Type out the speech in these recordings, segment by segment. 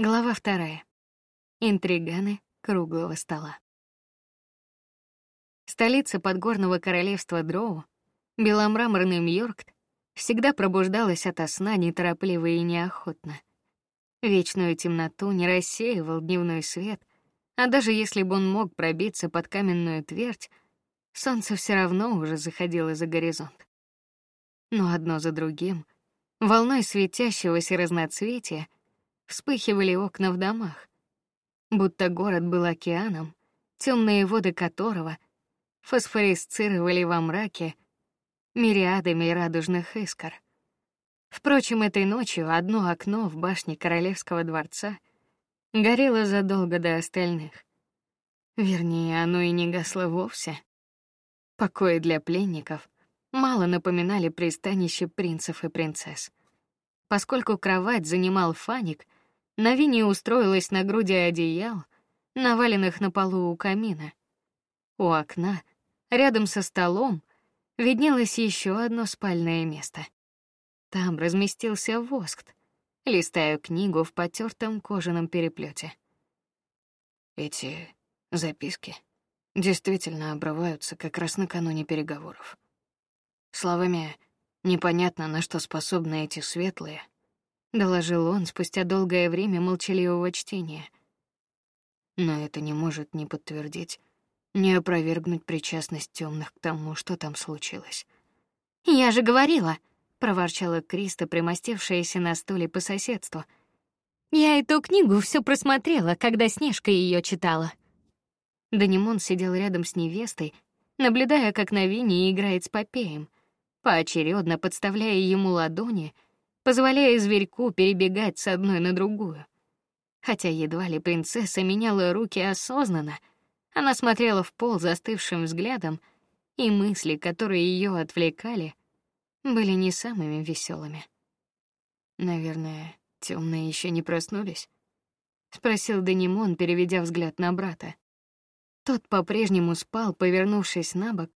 Глава вторая. Интриганы круглого стола. Столица подгорного королевства Дроу, беломраморный Мьоркт, всегда пробуждалась ото сна неторопливо и неохотно. Вечную темноту не рассеивал дневной свет, а даже если бы он мог пробиться под каменную твердь, солнце все равно уже заходило за горизонт. Но одно за другим, волной светящегося разноцветия, вспыхивали окна в домах, будто город был океаном, темные воды которого фосфорисцировали во мраке мириадами радужных искр. Впрочем, этой ночью одно окно в башне королевского дворца горело задолго до остальных. Вернее, оно и не гасло вовсе. Покои для пленников мало напоминали пристанище принцев и принцесс. Поскольку кровать занимал Фаник, Навини устроилась на груди одеял, наваленных на полу у камина. У окна, рядом со столом, виднелось еще одно спальное место. Там разместился Воскт, листая книгу в потертом кожаном переплете. Эти записки действительно обрываются как раз накануне переговоров. Словами непонятно, на что способны эти светлые — доложил он спустя долгое время молчаливого чтения. Но это не может ни подтвердить, ни опровергнуть причастность темных к тому, что там случилось. Я же говорила, проворчала Криста, примостившаяся на стуле по соседству. Я эту книгу все просмотрела, когда Снежка ее читала. Данимон сидел рядом с невестой, наблюдая, как Навини играет с Попеем, поочередно подставляя ему ладони — позволяя зверьку перебегать с одной на другую. Хотя едва ли принцесса меняла руки осознанно, она смотрела в пол застывшим взглядом, и мысли, которые ее отвлекали, были не самыми веселыми. Наверное, темные еще не проснулись, спросил Данимон, переведя взгляд на брата. Тот по-прежнему спал, повернувшись на бок,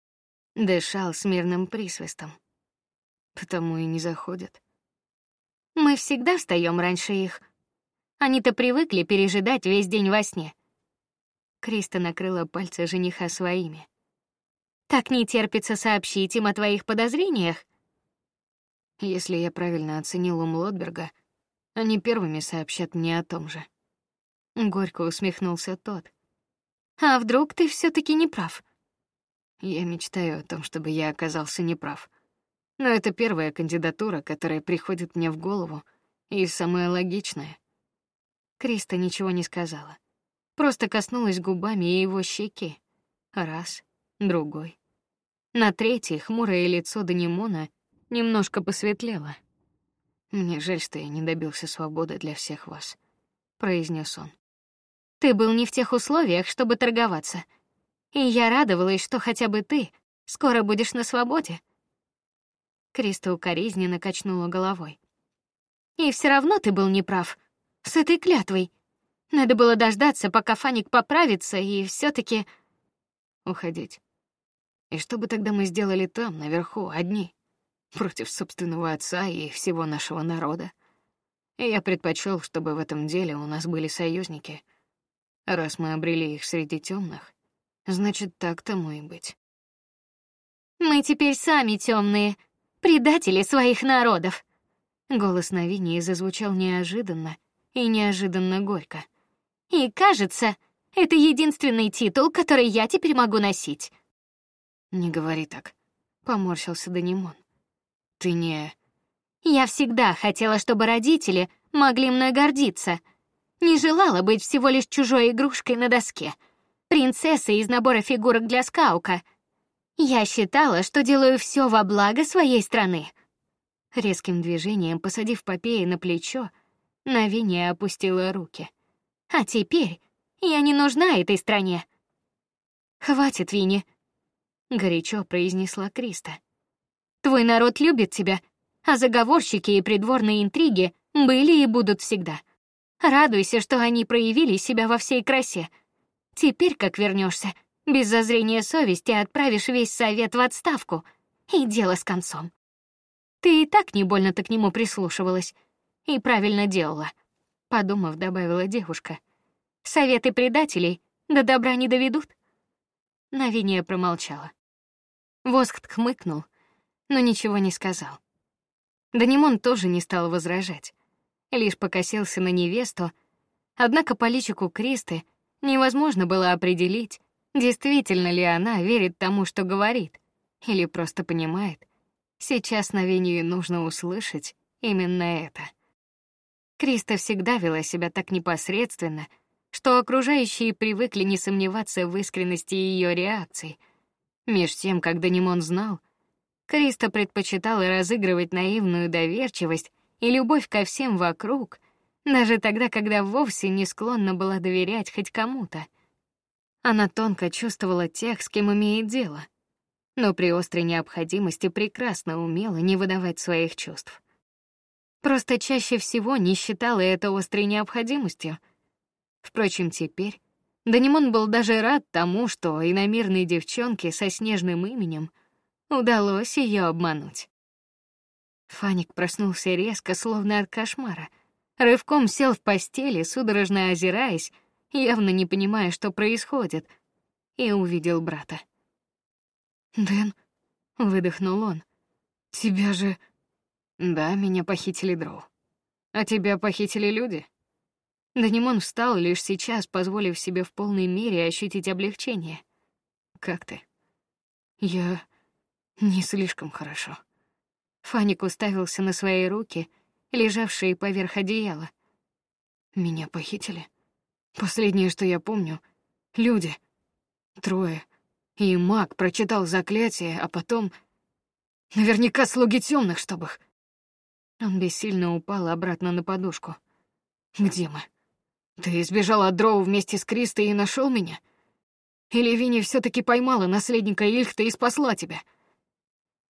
дышал с мирным присвистом. Потому и не заходят. Мы всегда встаем раньше их. Они-то привыкли пережидать весь день во сне. Криста накрыла пальцы жениха своими. Так не терпится сообщить им о твоих подозрениях. Если я правильно оценил ум Лотберга, они первыми сообщат мне о том же. Горько усмехнулся тот. А вдруг ты все таки не прав? Я мечтаю о том, чтобы я оказался неправ. Но это первая кандидатура, которая приходит мне в голову, и самая логичная. Криста ничего не сказала. Просто коснулась губами его щеки. Раз, другой. На третий хмурое лицо Данимона немножко посветлело. Мне жаль, что я не добился свободы для всех вас, произнес он. Ты был не в тех условиях, чтобы торговаться. И я радовалась, что хотя бы ты скоро будешь на свободе. Криста укоризненно качнула головой. И все равно ты был неправ. С этой клятвой. Надо было дождаться, пока Фаник поправится, и все таки уходить. И что бы тогда мы сделали там, наверху, одни, против собственного отца и всего нашего народа? И я предпочел, чтобы в этом деле у нас были союзники. Раз мы обрели их среди темных, значит, так тому и быть. Мы теперь сами темные, предатели своих народов. Голос Навинии зазвучал неожиданно и неожиданно горько. И кажется, это единственный титул, который я теперь могу носить. Не говори так, поморщился Данимон. Ты не Я всегда хотела, чтобы родители могли мной гордиться. Не желала быть всего лишь чужой игрушкой на доске, принцессой из набора фигурок для скаука — я считала, что делаю все во благо своей страны. Резким движением посадив Попея на плечо, Навиния опустила руки. А теперь я не нужна этой стране. Хватит, Вини, горячо произнесла Криста. Твой народ любит тебя, а заговорщики и придворные интриги были и будут всегда. Радуйся, что они проявили себя во всей красе. Теперь, как вернешься, без зазрения совести отправишь весь совет в отставку, и дело с концом. Ты и так не больно-то к нему прислушивалась и правильно делала. подумав, добавила девушка. Советы предателей до добра не доведут. Навиния промолчала. Воск хмыкнул, но ничего не сказал. Данимон тоже не стал возражать, лишь покосился на невесту. Однако по личику Кристы невозможно было определить, действительно ли она верит тому, что говорит, или просто понимает, сейчас Навинию нужно услышать именно это. Криста всегда вела себя так непосредственно, что окружающие привыкли не сомневаться в искренности ее реакций. Меж тем, как Данимон знал, Криста предпочитала разыгрывать наивную доверчивость и любовь ко всем вокруг, даже тогда, когда вовсе не склонна была доверять хоть кому-то. Она тонко чувствовала тех, с кем имеет дело, но при острой необходимости прекрасно умела не выдавать своих чувств. Просто чаще всего не считала это острой необходимостью. Впрочем, теперь Данимон был даже рад тому, что иномирной девчонке со снежным именем удалось ее обмануть. Фаник проснулся резко, словно от кошмара. Рывком сел в постели, судорожно озираясь, явно не понимая, что происходит, и увидел брата. "Дэн", выдохнул он. "Тебя же да, меня похитили дроу. А тебя похитили люди? Данимон встал лишь сейчас, позволив себе в полной мере ощутить облегчение. Как ты? Я не слишком хорошо. Фаник уставился на свои руки, лежавшие поверх одеяла. Меня похитили. Последнее, что я помню, люди. Трое. И маг прочитал заклятие, а потом наверняка слуги темных, чтобы их он бессильно упал обратно на подушку. Где мы? Ты избежал от Дроу вместе с Кристой и нашел меня? Или Винни все таки поймала наследника Ильхта и спасла тебя?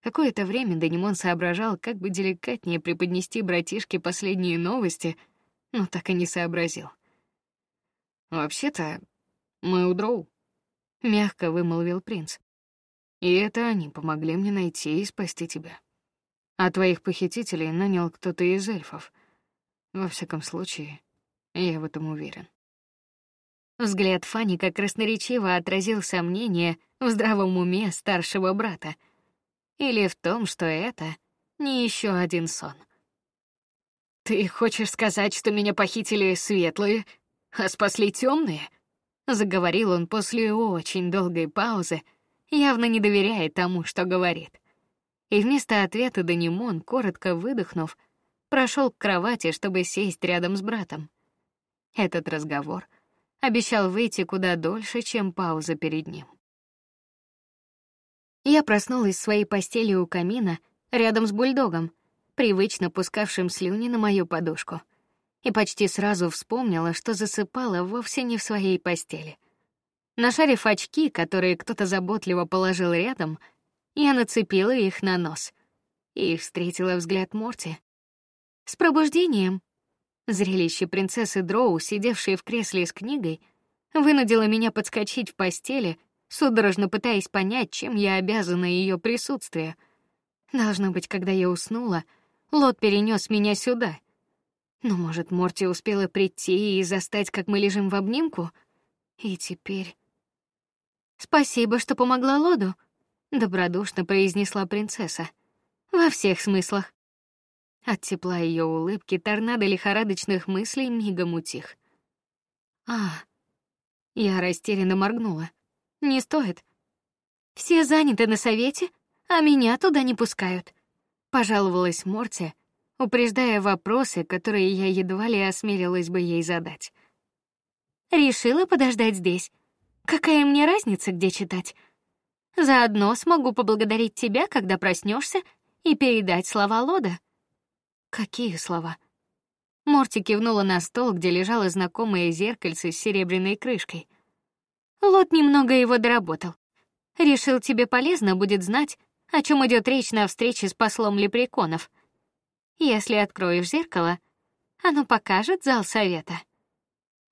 Какое-то время Данимон соображал, как бы деликатнее преподнести братишке последние новости, но так и не сообразил. Вообще-то, мы у Дроу, мягко вымолвил принц. И это они помогли мне найти и спасти тебя. А твоих похитителей нанял кто-то из эльфов. Во всяком случае, я в этом уверен. Взгляд Фани как красноречиво отразил сомнение в здравом уме старшего брата или в том, что это не еще один сон. Ты хочешь сказать, что меня похитили светлые, а спасли темные? заговорил он после очень долгой паузы, явно не доверяя тому, что говорит и вместо ответа Данимон, коротко выдохнув, прошел к кровати, чтобы сесть рядом с братом. Этот разговор обещал выйти куда дольше, чем пауза перед ним. Я проснулась в своей постели у камина, рядом с бульдогом, привычно пускавшим слюни на мою подушку, и почти сразу вспомнила, что засыпала вовсе не в своей постели. Нашарив очки, которые кто-то заботливо положил рядом, я нацепила их на нос и встретила взгляд Морти. С пробуждением. Зрелище принцессы Дроу, сидевшей в кресле с книгой, вынудило меня подскочить в постели, судорожно пытаясь понять, чем я обязана ее присутствию. Должно быть, когда я уснула, Лот перенес меня сюда. Но, может, Морти успела прийти и застать, как мы лежим в обнимку? И теперь... Спасибо, что помогла Лоду добродушно произнесла принцесса. Во всех смыслах. От тепла ее улыбки торнадо лихорадочных мыслей мигом утих. А, я растерянно моргнула. Не стоит. Все заняты на совете, а меня туда не пускают. Пожаловалась Морти, упреждая вопросы, которые я едва ли осмелилась бы ей задать. Решила подождать здесь. Какая мне разница, где читать? Заодно смогу поблагодарить тебя, когда проснешься, и передать слова Лода. Какие слова? Морти кивнула на стол, где лежало знакомое зеркальце с серебряной крышкой. Лот немного его доработал. Решил, тебе полезно будет знать, о чем идет речь на встрече с послом лепреконов. Если откроешь зеркало, оно покажет зал совета.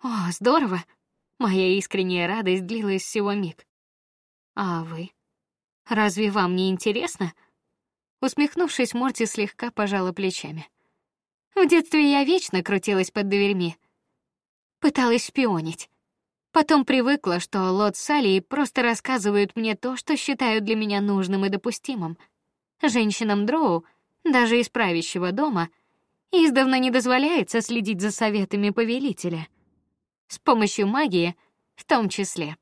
О, здорово! Моя искренняя радость длилась всего миг. А вы? Разве вам не интересно? Усмехнувшись, Морти слегка пожала плечами. В детстве я вечно крутилась под дверьми, пыталась шпионить. Потом привыкла, что Лот с Алией просто рассказывают мне то, что считают для меня нужным и допустимым. Женщинам Дроу, даже из правящего дома, издавна не дозволяется следить за советами повелителя. С помощью магии в том числе.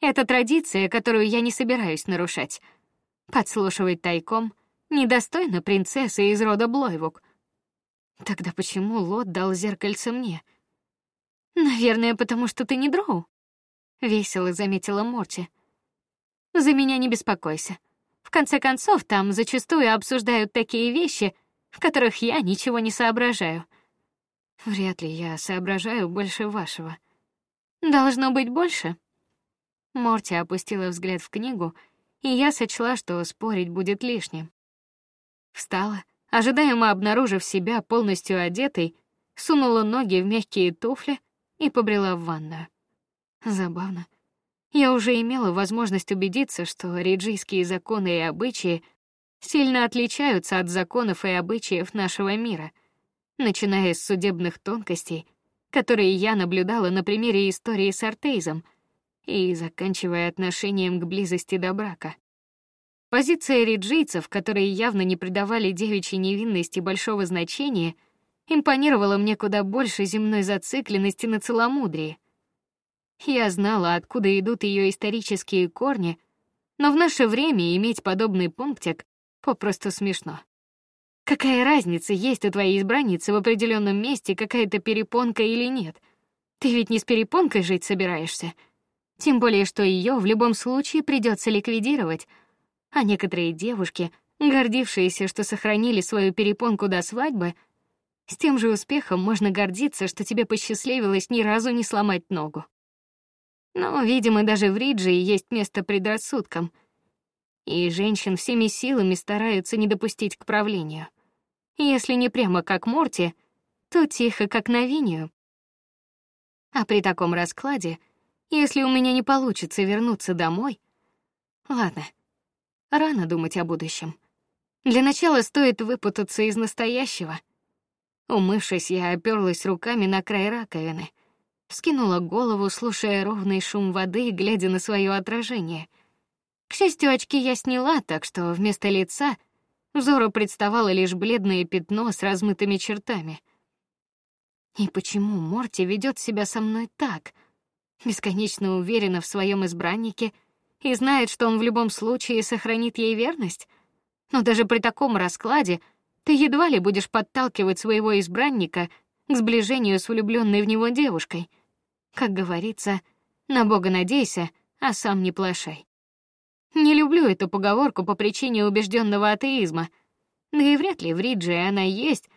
Это традиция, которую я не собираюсь нарушать. Подслушивать тайком недостойно принцессы из рода Блойвук. Тогда почему Лот дал зеркальце мне? Наверное, потому что ты не дроу. Весело заметила Морти. За меня не беспокойся. В конце концов, там зачастую обсуждают такие вещи, в которых я ничего не соображаю. Вряд ли я соображаю больше вашего. Должно быть больше. Морти опустила взгляд в книгу, и я сочла, что спорить будет лишним. Встала, ожидаемо обнаружив себя полностью одетой, сунула ноги в мягкие туфли и побрела в ванную. Забавно. Я уже имела возможность убедиться, что риджийские законы и обычаи сильно отличаются от законов и обычаев нашего мира, начиная с судебных тонкостей, которые я наблюдала на примере истории с Артейзом, и заканчивая отношением к близости до брака. Позиция риджийцев, которые явно не придавали девичьей невинности большого значения, импонировала мне куда больше земной зацикленности на целомудрии. Я знала, откуда идут ее исторические корни, но в наше время иметь подобный пунктик попросту смешно. Какая разница, есть у твоей избранницы в определенном месте какая-то перепонка или нет? Ты ведь не с перепонкой жить собираешься. Тем более, что ее в любом случае придется ликвидировать. А некоторые девушки, гордившиеся, что сохранили свою перепонку до свадьбы, с тем же успехом можно гордиться, что тебе посчастливилось ни разу не сломать ногу. Но, видимо, даже в Риджи есть место предрассудкам, и женщин всеми силами стараются не допустить к правлению. Если не прямо как Морти, то тихо как Навинию. А при таком раскладе, если у меня не получится вернуться домой, ладно, рано думать о будущем. Для начала стоит выпутаться из настоящего — Умывшись, я оперлась руками на край раковины, вскинула голову, слушая ровный шум воды и глядя на свое отражение. К счастью, очки я сняла, так что вместо лица взору представало лишь бледное пятно с размытыми чертами. И почему Морти ведет себя со мной так? Бесконечно уверена в своем избраннике и знает, что он в любом случае сохранит ей верность. Но даже при таком раскладе ты едва ли будешь подталкивать своего избранника к сближению с влюбленной в него девушкой. Как говорится, на Бога надейся, а сам не плашай. Не люблю эту поговорку по причине убежденного атеизма. Да и вряд ли в Ридже она есть.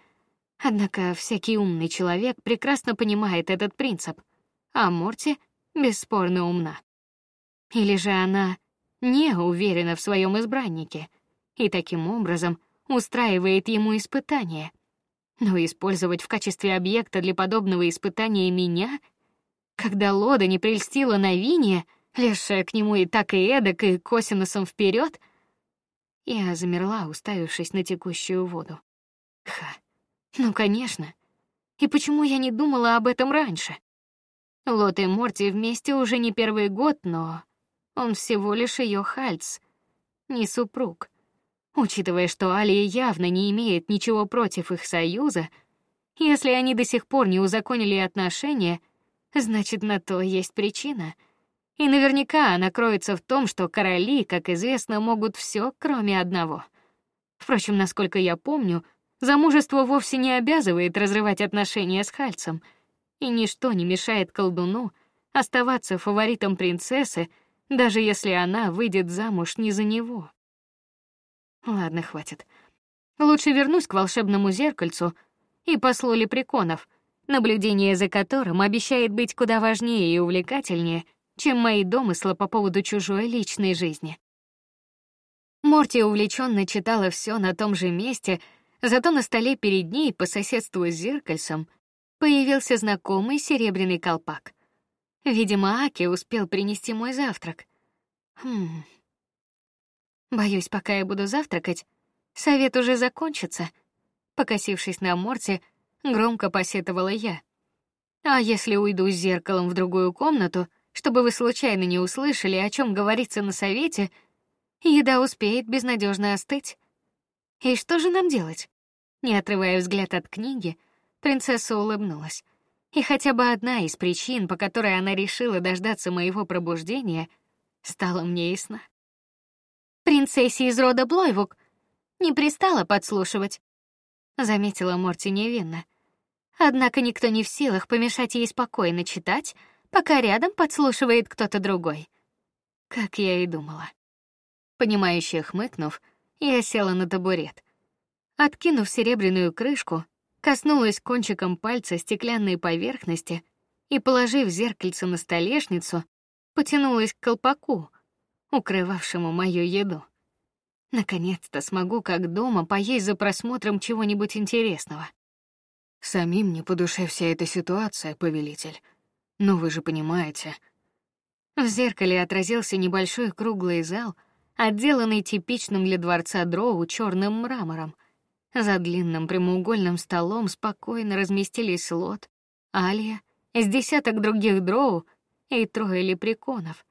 Однако всякий умный человек прекрасно понимает этот принцип, а Морти бесспорно умна. Или же она не уверена в своем избраннике и таким образом устраивает ему испытание. Но использовать в качестве объекта для подобного испытания меня, когда Лода не прельстила на Вине, лезшая к нему и так и эдак, и косинусом вперед, я замерла, уставившись на текущую воду. Ха, ну конечно. И почему я не думала об этом раньше? Лот и Морти вместе уже не первый год, но он всего лишь ее хальц, не супруг. Учитывая, что Алия явно не имеет ничего против их союза, если они до сих пор не узаконили отношения, значит, на то есть причина. И наверняка она кроется в том, что короли, как известно, могут все, кроме одного. Впрочем, насколько я помню, замужество вовсе не обязывает разрывать отношения с Хальцем, и ничто не мешает колдуну оставаться фаворитом принцессы, даже если она выйдет замуж не за него. Ладно, хватит. Лучше вернусь к волшебному зеркальцу и послу лепреконов, наблюдение за которым обещает быть куда важнее и увлекательнее, чем мои домыслы по поводу чужой личной жизни. Морти увлеченно читала все на том же месте, зато на столе перед ней по соседству с зеркальцем появился знакомый серебряный колпак. Видимо, Аки успел принести мой завтрак. Хм, Боюсь, пока я буду завтракать, совет уже закончится. Покосившись на Морти, громко посетовала я. А если уйду с зеркалом в другую комнату, чтобы вы случайно не услышали, о чем говорится на совете, еда успеет безнадежно остыть. И что же нам делать? Не отрывая взгляд от книги, принцесса улыбнулась. И хотя бы одна из причин, по которой она решила дождаться моего пробуждения, стала мне ясна. Принцессе из рода Блойвук не пристала подслушивать, заметила Морти невинно. Однако никто не в силах помешать ей спокойно читать, пока рядом подслушивает кто-то другой. Как я и думала. Понимающе хмыкнув, я села на табурет. Откинув серебряную крышку, коснулась кончиком пальца стеклянной поверхности и, положив зеркальце на столешницу, потянулась к колпаку, укрывавшему мою еду. Наконец-то смогу, как дома, поесть за просмотром чего-нибудь интересного. Самим не по душе вся эта ситуация, повелитель. Но вы же понимаете. В зеркале отразился небольшой круглый зал, отделанный типичным для дворца Дроу черным мрамором. За длинным прямоугольным столом спокойно разместились Лот, Алия, с десяток других Дроу и трое лепреконов,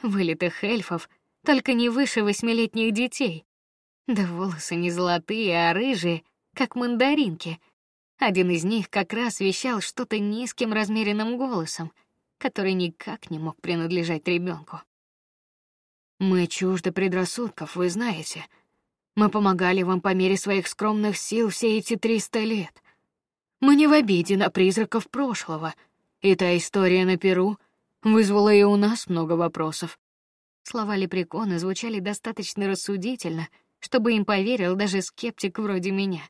вылитых эльфов, только не выше восьмилетних детей. Да волосы не золотые, а рыжие, как мандаринки. Один из них как раз вещал что-то низким размеренным голосом, который никак не мог принадлежать ребенку. Мы чужды предрассудков, вы знаете. Мы помогали вам по мере своих скромных сил все эти триста лет. Мы не в обиде на призраков прошлого, и та история на Перу вызвала и у нас много вопросов. Слова лепрекона звучали достаточно рассудительно, чтобы им поверил даже скептик вроде меня.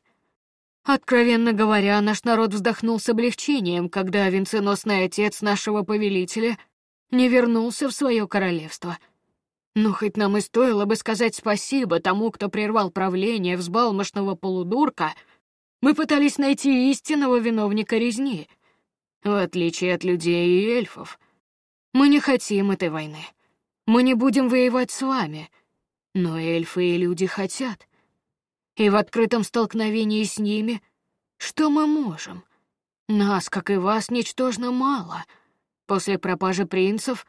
Откровенно говоря, наш народ вздохнул с облегчением, когда венценосный отец нашего повелителя не вернулся в свое королевство. Но хоть нам и стоило бы сказать спасибо тому, кто прервал правление взбалмошного полудурка, мы пытались найти истинного виновника резни. В отличие от людей и эльфов, мы не хотим этой войны. Мы не будем воевать с вами, но эльфы и люди хотят. И в открытом столкновении с ними что мы можем? Нас, как и вас, ничтожно мало. После пропажи принцев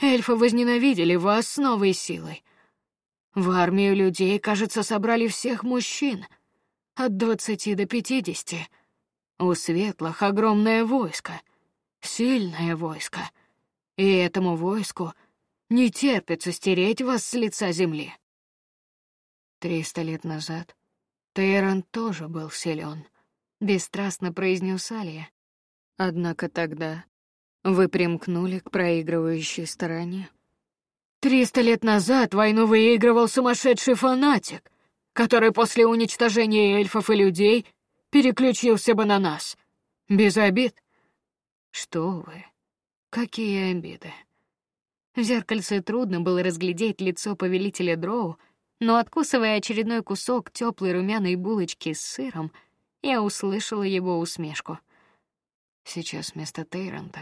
эльфы возненавидели вас с новой силой. В армию людей, кажется, собрали всех мужчин, от двадцати до пятидесяти. У светлых огромное войско, сильное войско. И этому войску не терпится стереть вас с лица земли. Триста лет назад Тейрон тоже был силен, бесстрастно произнес Алия. Однако тогда вы примкнули к проигрывающей стороне. Триста лет назад войну выигрывал сумасшедший фанатик, который после уничтожения эльфов и людей переключился бы на нас. Без обид. Что вы? Какие обиды? В зеркальце трудно было разглядеть лицо повелителя Дроу, но откусывая очередной кусок теплой румяной булочки с сыром, я услышала его усмешку. Сейчас вместо Тейранта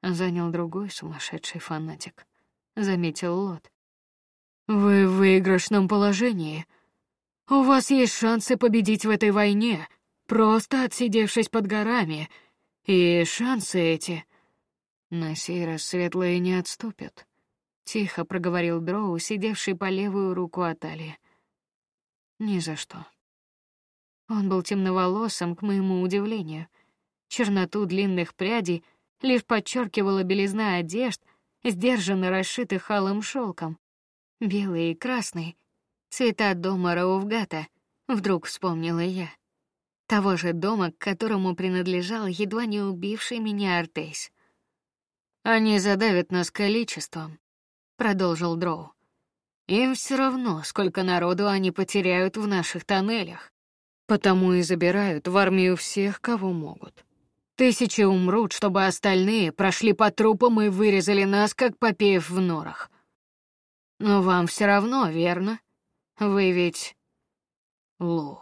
занял другой сумасшедший фанатик, заметил Лот. Вы в выигрышном положении. У вас есть шансы победить в этой войне, просто отсидевшись под горами, и шансы эти на сей раз светлые не отступят, тихо проговорил Дроу, сидевший по левую руку от Али. Ни за что. Он был темноволосым, к моему удивлению. Черноту длинных прядей лишь подчеркивала белизна одежд, сдержанно расшитых алым шелком. Белый и красный — цвета дома Рауфгата, вдруг вспомнила я. Того же дома, к которому принадлежал едва не убивший меня Артейс. Они задавят нас количеством, продолжил Дроу. Им все равно, сколько народу они потеряют в наших тоннелях, потому и забирают в армию всех, кого могут. Тысячи умрут, чтобы остальные прошли по трупам и вырезали нас, как попеев в норах. Но вам все равно, верно? Вы ведь Лу.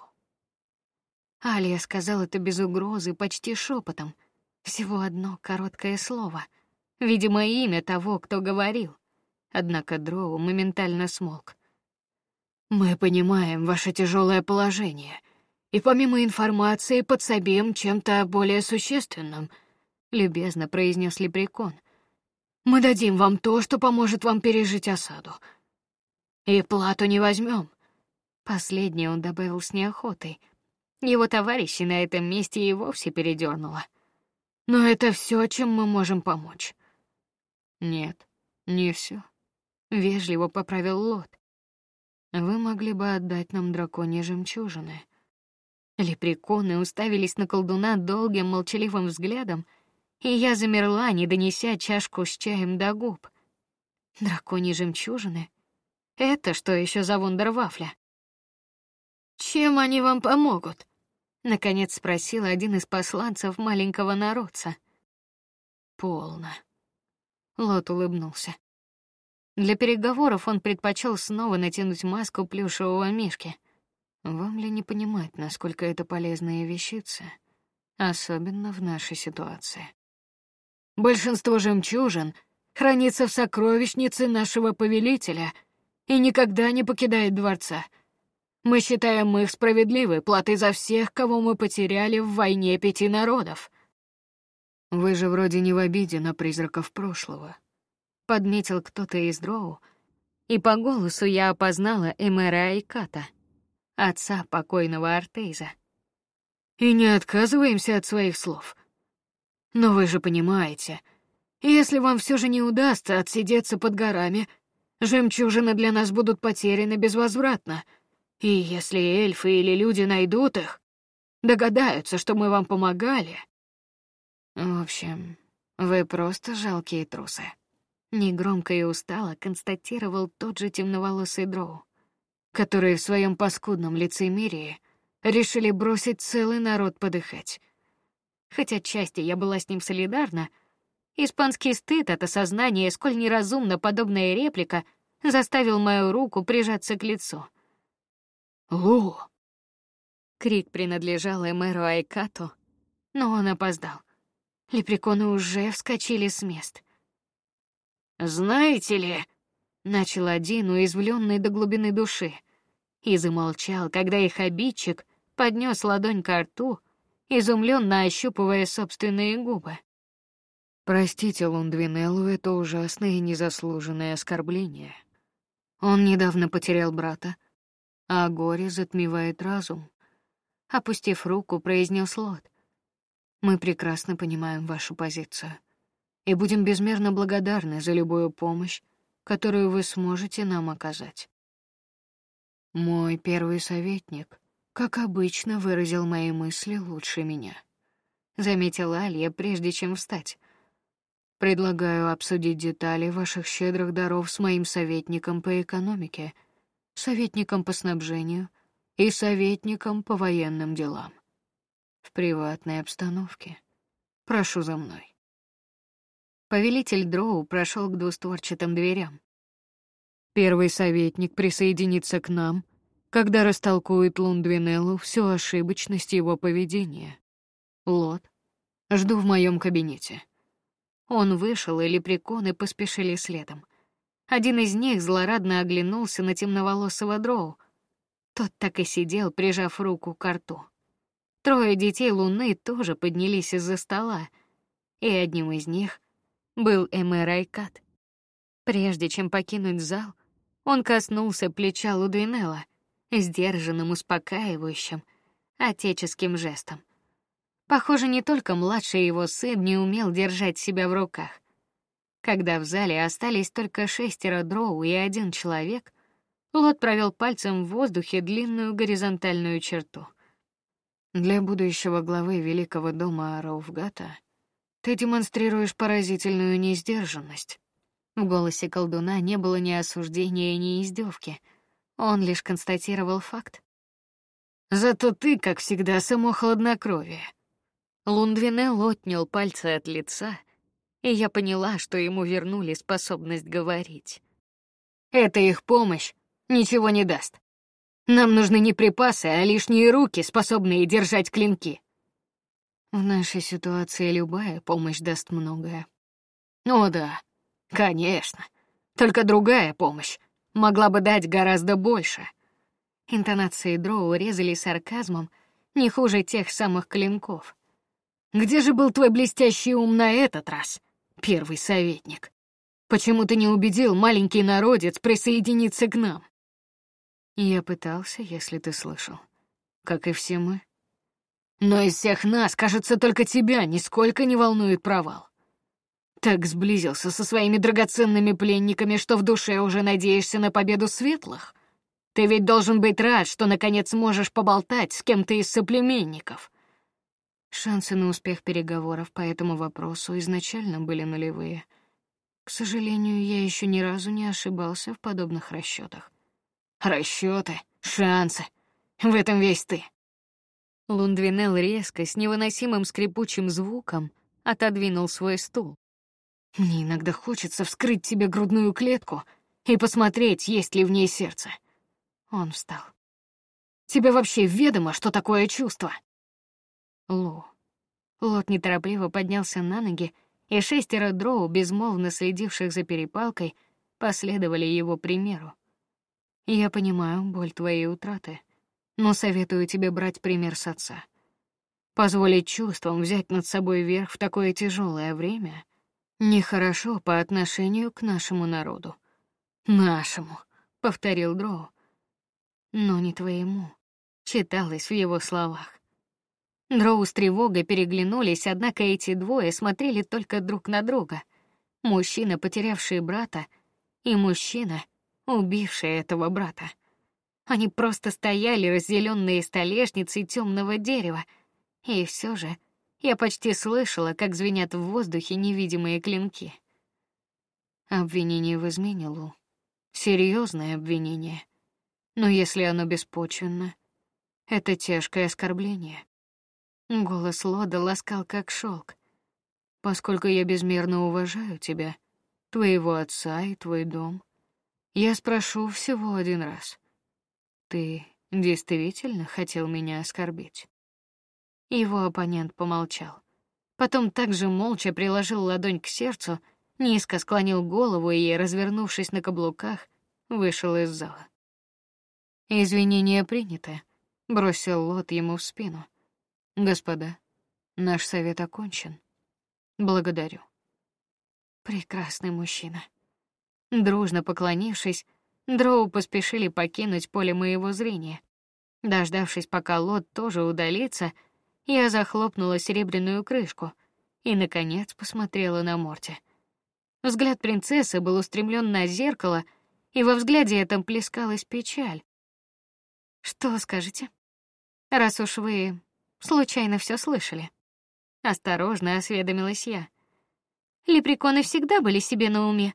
Алия сказала это без угрозы, почти шепотом. Всего одно короткое слово — Видимо, имя того, кто говорил. Однако Дроу моментально смолк. Мы понимаем ваше тяжелое положение И помимо информации подсобим чем-то более существенным, любезно произнес Лепрекон. Мы дадим вам то, что поможет вам пережить осаду. И плату не возьмем. Последнее он добавил с неохотой. Его товарищи на этом месте и вовсе передернуло. Но это все, чем мы можем помочь. Нет, не все. Вежливо поправил Лот. Вы могли бы отдать нам драконьи жемчужины. Лепреконы уставились на колдуна долгим молчаливым взглядом, и я замерла, не донеся чашку с чаем до губ. Драконьи жемчужины? Это что еще за вундервафля? Чем они вам помогут? Наконец спросил один из посланцев маленького народца. Полно. Лот улыбнулся. Для переговоров он предпочел снова натянуть маску плюшевого мишки. Вам ли не понимать, насколько это полезная вещица, особенно в нашей ситуации? Большинство жемчужин хранится в сокровищнице нашего повелителя и никогда не покидает дворца. Мы считаем их справедливой платой за всех, кого мы потеряли в войне пяти народов. Вы же вроде не в обиде на призраков прошлого, подметил кто-то из дроу, и по голосу я опознала Эмера Айката, отца покойного Артейза. И не отказываемся от своих слов. Но вы же понимаете, если вам все же не удастся отсидеться под горами, жемчужины для нас будут потеряны безвозвратно — и если эльфы или люди найдут их, догадаются, что мы вам помогали. В общем, вы просто жалкие трусы. Негромко и устало констатировал тот же темноволосый дроу, который в своем паскудном лицемерии решили бросить целый народ подыхать. Хотя отчасти я была с ним солидарна, испанский стыд от осознания, сколь неразумна подобная реплика, заставил мою руку прижаться к лицу — Лу! Крик принадлежал Эмеру Айкату, но он опоздал. Лепреконы уже вскочили с мест. Знаете ли, начал один, уязвленный до глубины души, и замолчал, когда их обидчик поднес ладонь к рту, изумленно ощупывая собственные губы. Простите, Лундвинеллу, это ужасное и незаслуженное оскорбление. Он недавно потерял брата, а горе затмевает разум. Опустив руку, произнес Лот: "Мы прекрасно понимаем вашу позицию и будем безмерно благодарны за любую помощь, которую вы сможете нам оказать". Мой первый советник, как обычно, выразил мои мысли лучше меня. Заметила Алия, прежде чем встать. Предлагаю обсудить детали ваших щедрых даров с моим советником по экономике — советником по снабжению и советником по военным делам. В приватной обстановке. Прошу за мной. Повелитель Дроу прошел к двустворчатым дверям. Первый советник присоединится к нам, когда растолкует Лундвинеллу всю ошибочность его поведения. Лот, жду в моем кабинете. Он вышел, и лепреконы поспешили следом. Один из них злорадно оглянулся на темноволосого дроу. Тот так и сидел, прижав руку к рту. Трое детей Луны тоже поднялись из-за стола, и одним из них был Эмэр Айкат. Прежде чем покинуть зал, он коснулся плеча Лудвинелла, сдержанным, успокаивающим, отеческим жестом. Похоже, не только младший его сын не умел держать себя в руках. Когда в зале остались только шестеро дроу и один человек, Лот провел пальцем в воздухе длинную горизонтальную черту. Для будущего главы великого дома Рауфгата ты демонстрируешь поразительную несдержанность. В голосе колдуна не было ни осуждения, ни издевки. Он лишь констатировал факт. Зато ты, как всегда, само хладнокровие. Лундвинел отнял пальцы от лица и я поняла, что ему вернули способность говорить. Это их помощь ничего не даст. Нам нужны не припасы, а лишние руки, способные держать клинки. В нашей ситуации любая помощь даст многое. О да, конечно. Только другая помощь могла бы дать гораздо больше. Интонации Дроу резали сарказмом, не хуже тех самых клинков. Где же был твой блестящий ум на этот раз, первый советник? Почему ты не убедил маленький народец присоединиться к нам? Я пытался, если ты слышал, как и все мы. Но из всех нас, кажется, только тебя нисколько не волнует провал. Так сблизился со своими драгоценными пленниками, что в душе уже надеешься на победу светлых. Ты ведь должен быть рад, что наконец можешь поболтать с кем-то из соплеменников. Шансы на успех переговоров по этому вопросу изначально были нулевые. К сожалению, я еще ни разу не ошибался в подобных расчетах. Расчеты, шансы. В этом весь ты. Лундвинел резко, с невыносимым скрипучим звуком, отодвинул свой стул. Мне иногда хочется вскрыть тебе грудную клетку и посмотреть, есть ли в ней сердце. Он встал. Тебе вообще ведомо, что такое чувство? Лу. Лот неторопливо поднялся на ноги, и шестеро дроу, безмолвно следивших за перепалкой, последовали его примеру. Я понимаю боль твоей утраты, но советую тебе брать пример с отца. Позволить чувствам взять над собой верх в такое тяжелое время нехорошо по отношению к нашему народу. Нашему, повторил Дроу. Но не твоему, читалось в его словах. Дроу с тревогой переглянулись, однако эти двое смотрели только друг на друга. Мужчина, потерявший брата, и мужчина, убивший этого брата. Они просто стояли, разделенные столешницей темного дерева, и все же я почти слышала, как звенят в воздухе невидимые клинки. Обвинение в измене Лу. Серьезное обвинение. Но если оно беспочвенно, это тяжкое оскорбление. Голос Лода ласкал как шелк. Поскольку я безмерно уважаю тебя, твоего отца и твой дом, я спрошу всего один раз. Ты действительно хотел меня оскорбить? Его оппонент помолчал. Потом также молча приложил ладонь к сердцу, низко склонил голову и, развернувшись на каблуках, вышел из зала. Извинения приняты, бросил Лот ему в спину. Господа, наш совет окончен. Благодарю. Прекрасный мужчина. Дружно поклонившись, дроу поспешили покинуть поле моего зрения. Дождавшись, пока Лот тоже удалится, я захлопнула серебряную крышку и наконец посмотрела на Морти. Взгляд принцессы был устремлен на зеркало, и во взгляде этом плескалась печаль. Что скажете? Раз уж вы случайно все слышали. Осторожно осведомилась я. Лепреконы всегда были себе на уме.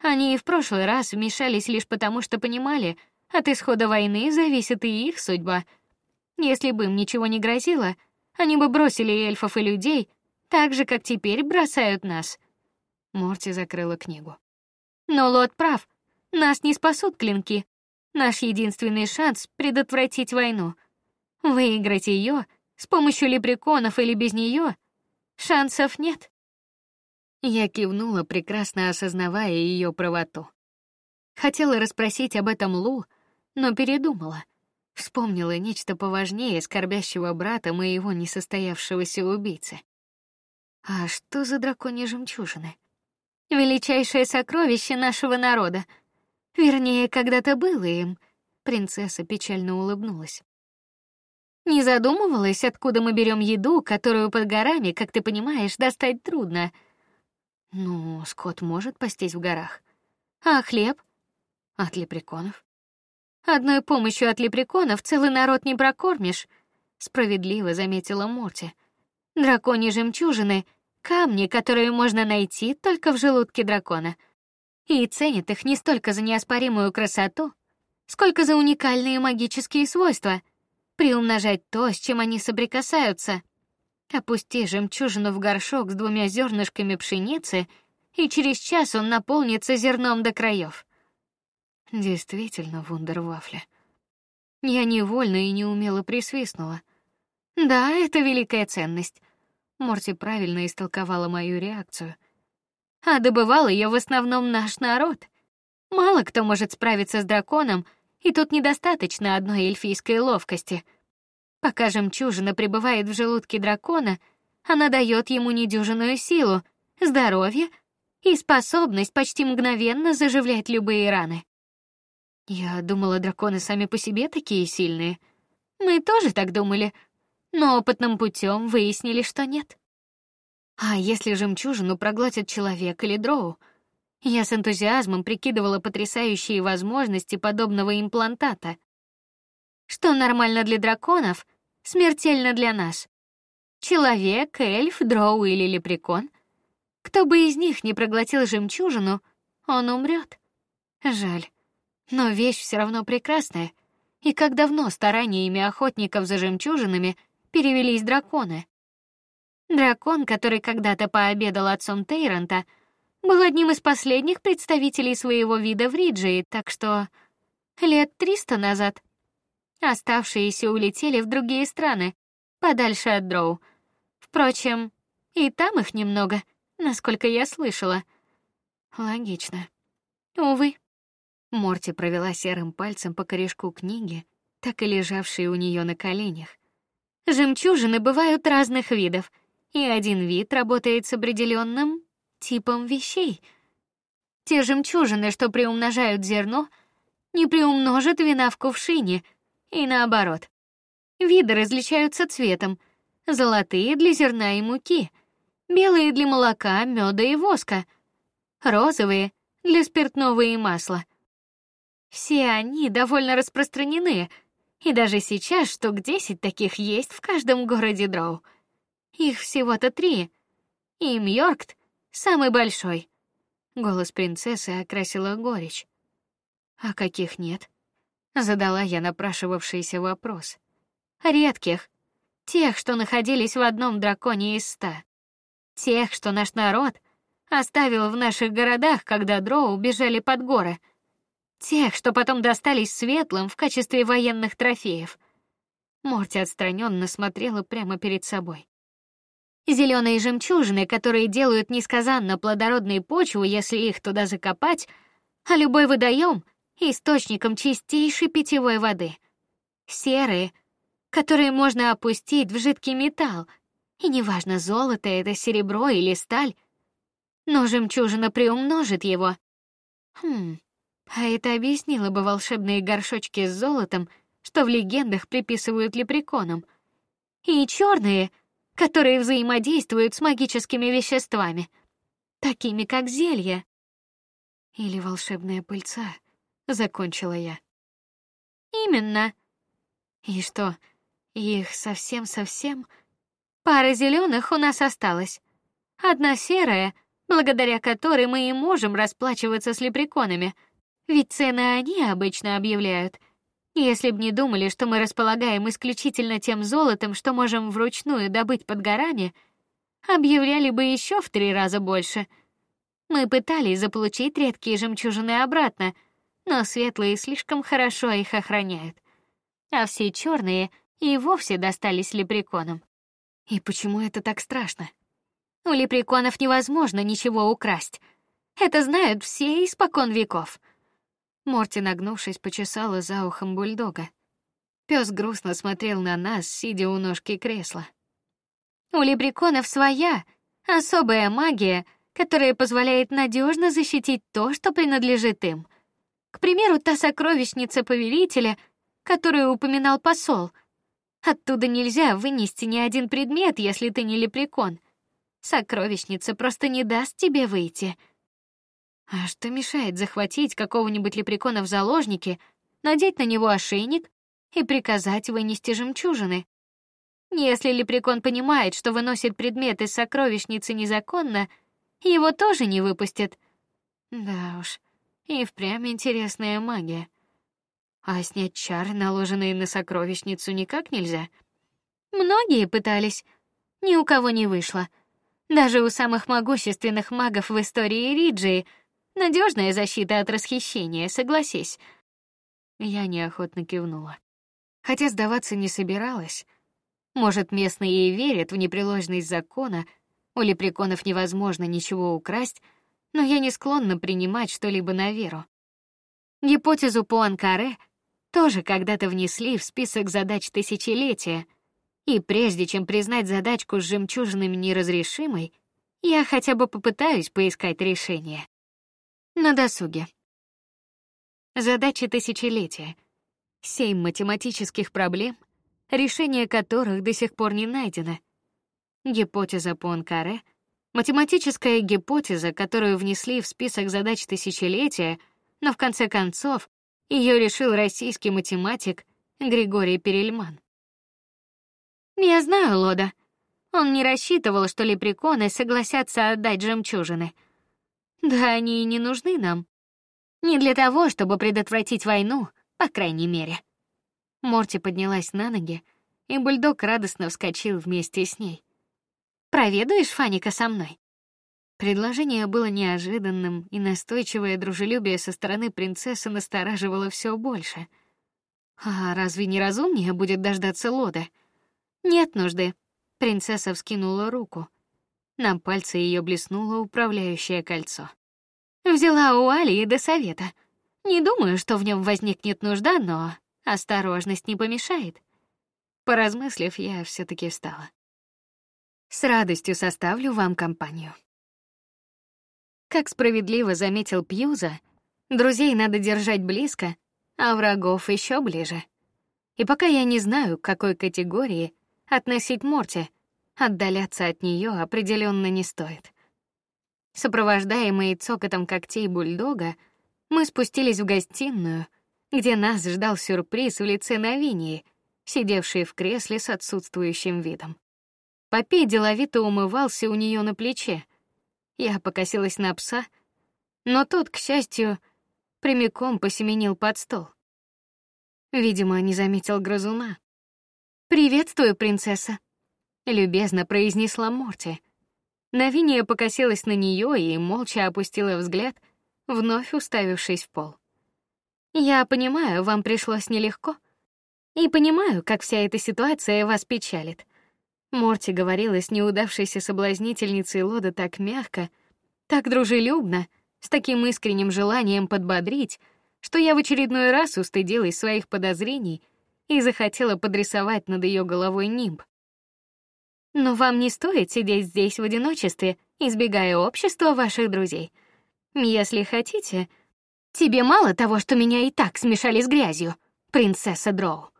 Они и в прошлый раз вмешались лишь потому, что понимали, от исхода войны зависит и их судьба. Если бы им ничего не грозило, они бы бросили эльфов и людей, так же, как теперь бросают нас. Морти закрыла книгу. Но Лот прав. Нас не спасут клинки. Наш единственный шанс предотвратить войну. Выиграть ее с помощью лепреконов или без нее шансов нет. Я кивнула, прекрасно осознавая ее правоту. Хотела расспросить об этом Лу, но передумала. Вспомнила нечто поважнее скорбящего брата моего несостоявшегося убийцы. А что за драконьи жемчужины? Величайшее сокровище нашего народа. Вернее, когда-то было им. Принцесса печально улыбнулась. Не задумывалась, откуда мы берем еду, которую под горами, как ты понимаешь, достать трудно. Ну, скот может пастись в горах. А хлеб? От лепреконов. Одной помощью от лепреконов целый народ не прокормишь, справедливо заметила Морти. Драконьи жемчужины — камни, которые можно найти только в желудке дракона. И ценят их не столько за неоспоримую красоту, сколько за уникальные магические свойства — приумножать то, с чем они соприкасаются. Опусти жемчужину в горшок с двумя зернышками пшеницы, и через час он наполнится зерном до краев. Действительно вундервафля. Я невольно и неумело присвистнула. Да, это великая ценность. Морти правильно истолковала мою реакцию. А добывал ее в основном наш народ. Мало кто может справиться с драконом, и тут недостаточно одной эльфийской ловкости. Пока жемчужина пребывает в желудке дракона, она дает ему недюжинную силу, здоровье и способность почти мгновенно заживлять любые раны. Я думала, драконы сами по себе такие сильные. Мы тоже так думали, но опытным путем выяснили, что нет. А если жемчужину проглотит человек или дроу? Я с энтузиазмом прикидывала потрясающие возможности подобного имплантата. Что нормально для драконов, смертельно для нас. Человек, эльф, дроу или лепрекон. Кто бы из них не проглотил жемчужину, он умрет. Жаль. Но вещь все равно прекрасная. И как давно стараниями охотников за жемчужинами перевелись драконы. Дракон, который когда-то пообедал отцом Тейранта, был одним из последних представителей своего вида в Риджии, так что лет триста назад оставшиеся улетели в другие страны, подальше от Дроу. Впрочем, и там их немного, насколько я слышала. Логично. Увы. Морти провела серым пальцем по корешку книги, так и лежавшей у нее на коленях. Жемчужины бывают разных видов, и один вид работает с определенным типом вещей. Те жемчужины, что приумножают зерно, не приумножат вина в кувшине, и наоборот. Виды различаются цветом: золотые для зерна и муки, белые для молока, меда и воска, розовые для спиртного и масла. Все они довольно распространены, и даже сейчас штук десять таких есть в каждом городе Дроу. Их всего-то три. И Мьоркт самый большой. Голос принцессы окрасила горечь. А каких нет? Задала я напрашивавшийся вопрос. Редких, тех, что находились в одном драконе из ста, тех, что наш народ оставил в наших городах, когда дроу бежали под горы, тех, что потом достались светлым в качестве военных трофеев. Морти отстраненно смотрела прямо перед собой. Зеленые жемчужины, которые делают несказанно плодородной почву, если их туда закопать, а любой водоем — источником чистейшей питьевой воды. Серые, которые можно опустить в жидкий металл, и неважно, золото это, серебро или сталь, но жемчужина приумножит его. Хм, а это объяснило бы волшебные горшочки с золотом, что в легендах приписывают лепреконам. И черные — которые взаимодействуют с магическими веществами, такими как зелья или волшебная пыльца, закончила я. Именно. И что? Их совсем-совсем пара зеленых у нас осталась. Одна серая, благодаря которой мы и можем расплачиваться с лепреконами, ведь цены они обычно объявляют — если б не думали, что мы располагаем исключительно тем золотом, что можем вручную добыть под горами, объявляли бы еще в три раза больше. Мы пытались заполучить редкие жемчужины обратно, но светлые слишком хорошо их охраняют, а все черные и вовсе достались лепреконам. И почему это так страшно? У лепреконов невозможно ничего украсть. Это знают все испокон веков. Морти, нагнувшись, почесала за ухом бульдога. Пёс грустно смотрел на нас, сидя у ножки кресла. У лебреконов своя особая магия, которая позволяет надежно защитить то, что принадлежит им. К примеру, та сокровищница повелителя, которую упоминал посол. Оттуда нельзя вынести ни один предмет, если ты не лепрекон. Сокровищница просто не даст тебе выйти. А что мешает захватить какого-нибудь лепрекона в заложники, надеть на него ошейник и приказать вынести жемчужины? Если лепрекон понимает, что выносит предмет из сокровищницы незаконно, его тоже не выпустят. Да уж, и впрямь интересная магия. А снять чары, наложенные на сокровищницу, никак нельзя. Многие пытались, ни у кого не вышло. Даже у самых могущественных магов в истории Риджии — Надежная защита от расхищения, согласись. Я неохотно кивнула. Хотя сдаваться не собиралась. Может, местные и верят в непреложность закона, у лепреконов невозможно ничего украсть, но я не склонна принимать что-либо на веру. Гипотезу Пуанкаре тоже когда-то внесли в список задач тысячелетия — И прежде чем признать задачку с жемчужинами неразрешимой, я хотя бы попытаюсь поискать решение. На досуге. Задача тысячелетия. Семь математических проблем, решение которых до сих пор не найдено. Гипотеза Пуанкаре, математическая гипотеза, которую внесли в список задач тысячелетия, но в конце концов ее решил российский математик Григорий Перельман. Я знаю Лода. Он не рассчитывал, что лепреконы согласятся отдать жемчужины. Да они и не нужны нам. Не для того, чтобы предотвратить войну, по крайней мере. Морти поднялась на ноги, и бульдог радостно вскочил вместе с ней. Проведуешь Фаника со мной? Предложение было неожиданным, и настойчивое дружелюбие со стороны принцессы настораживало все больше. А разве не разумнее будет дождаться Лода? Нет нужды. Принцесса вскинула руку. На пальце ее блеснуло управляющее кольцо. Взяла у Алии до совета. Не думаю, что в нем возникнет нужда, но осторожность не помешает. Поразмыслив, я все таки встала. С радостью составлю вам компанию. Как справедливо заметил Пьюза, друзей надо держать близко, а врагов еще ближе. И пока я не знаю, к какой категории относить Морти, отдаляться от нее определенно не стоит. Сопровождаемые цокотом когтей бульдога, мы спустились в гостиную, где нас ждал сюрприз в лице Новинии, сидевшей в кресле с отсутствующим видом. Попей деловито умывался у нее на плече. Я покосилась на пса, но тот, к счастью, прямиком посеменил под стол. Видимо, не заметил грызуна. Приветствую, принцесса, любезно произнесла Морти. Навиния покосилась на нее и молча опустила взгляд, вновь уставившись в пол. Я понимаю, вам пришлось нелегко, и понимаю, как вся эта ситуация вас печалит. Морти говорила с неудавшейся соблазнительницей Лода так мягко, так дружелюбно, с таким искренним желанием подбодрить, что я в очередной раз устыдилась своих подозрений и захотела подрисовать над ее головой нимб. Но вам не стоит сидеть здесь в одиночестве, избегая общества ваших друзей. Если хотите, тебе мало того, что меня и так смешали с грязью, принцесса Дроу.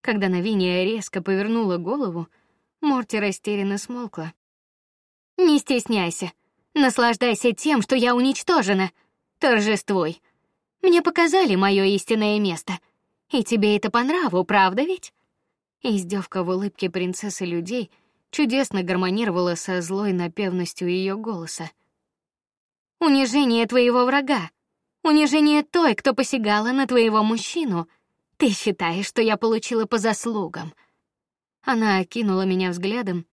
Когда Навиния резко повернула голову, Морти растерянно смолкла. Не стесняйся, наслаждайся тем, что я уничтожена. Торжествуй. Мне показали мое истинное место, и тебе это по нраву, правда ведь? Издевка в улыбке принцессы людей чудесно гармонировала со злой напевностью ее голоса. Унижение твоего врага, унижение той, кто посягала на твоего мужчину. Ты считаешь, что я получила по заслугам? Она окинула меня взглядом,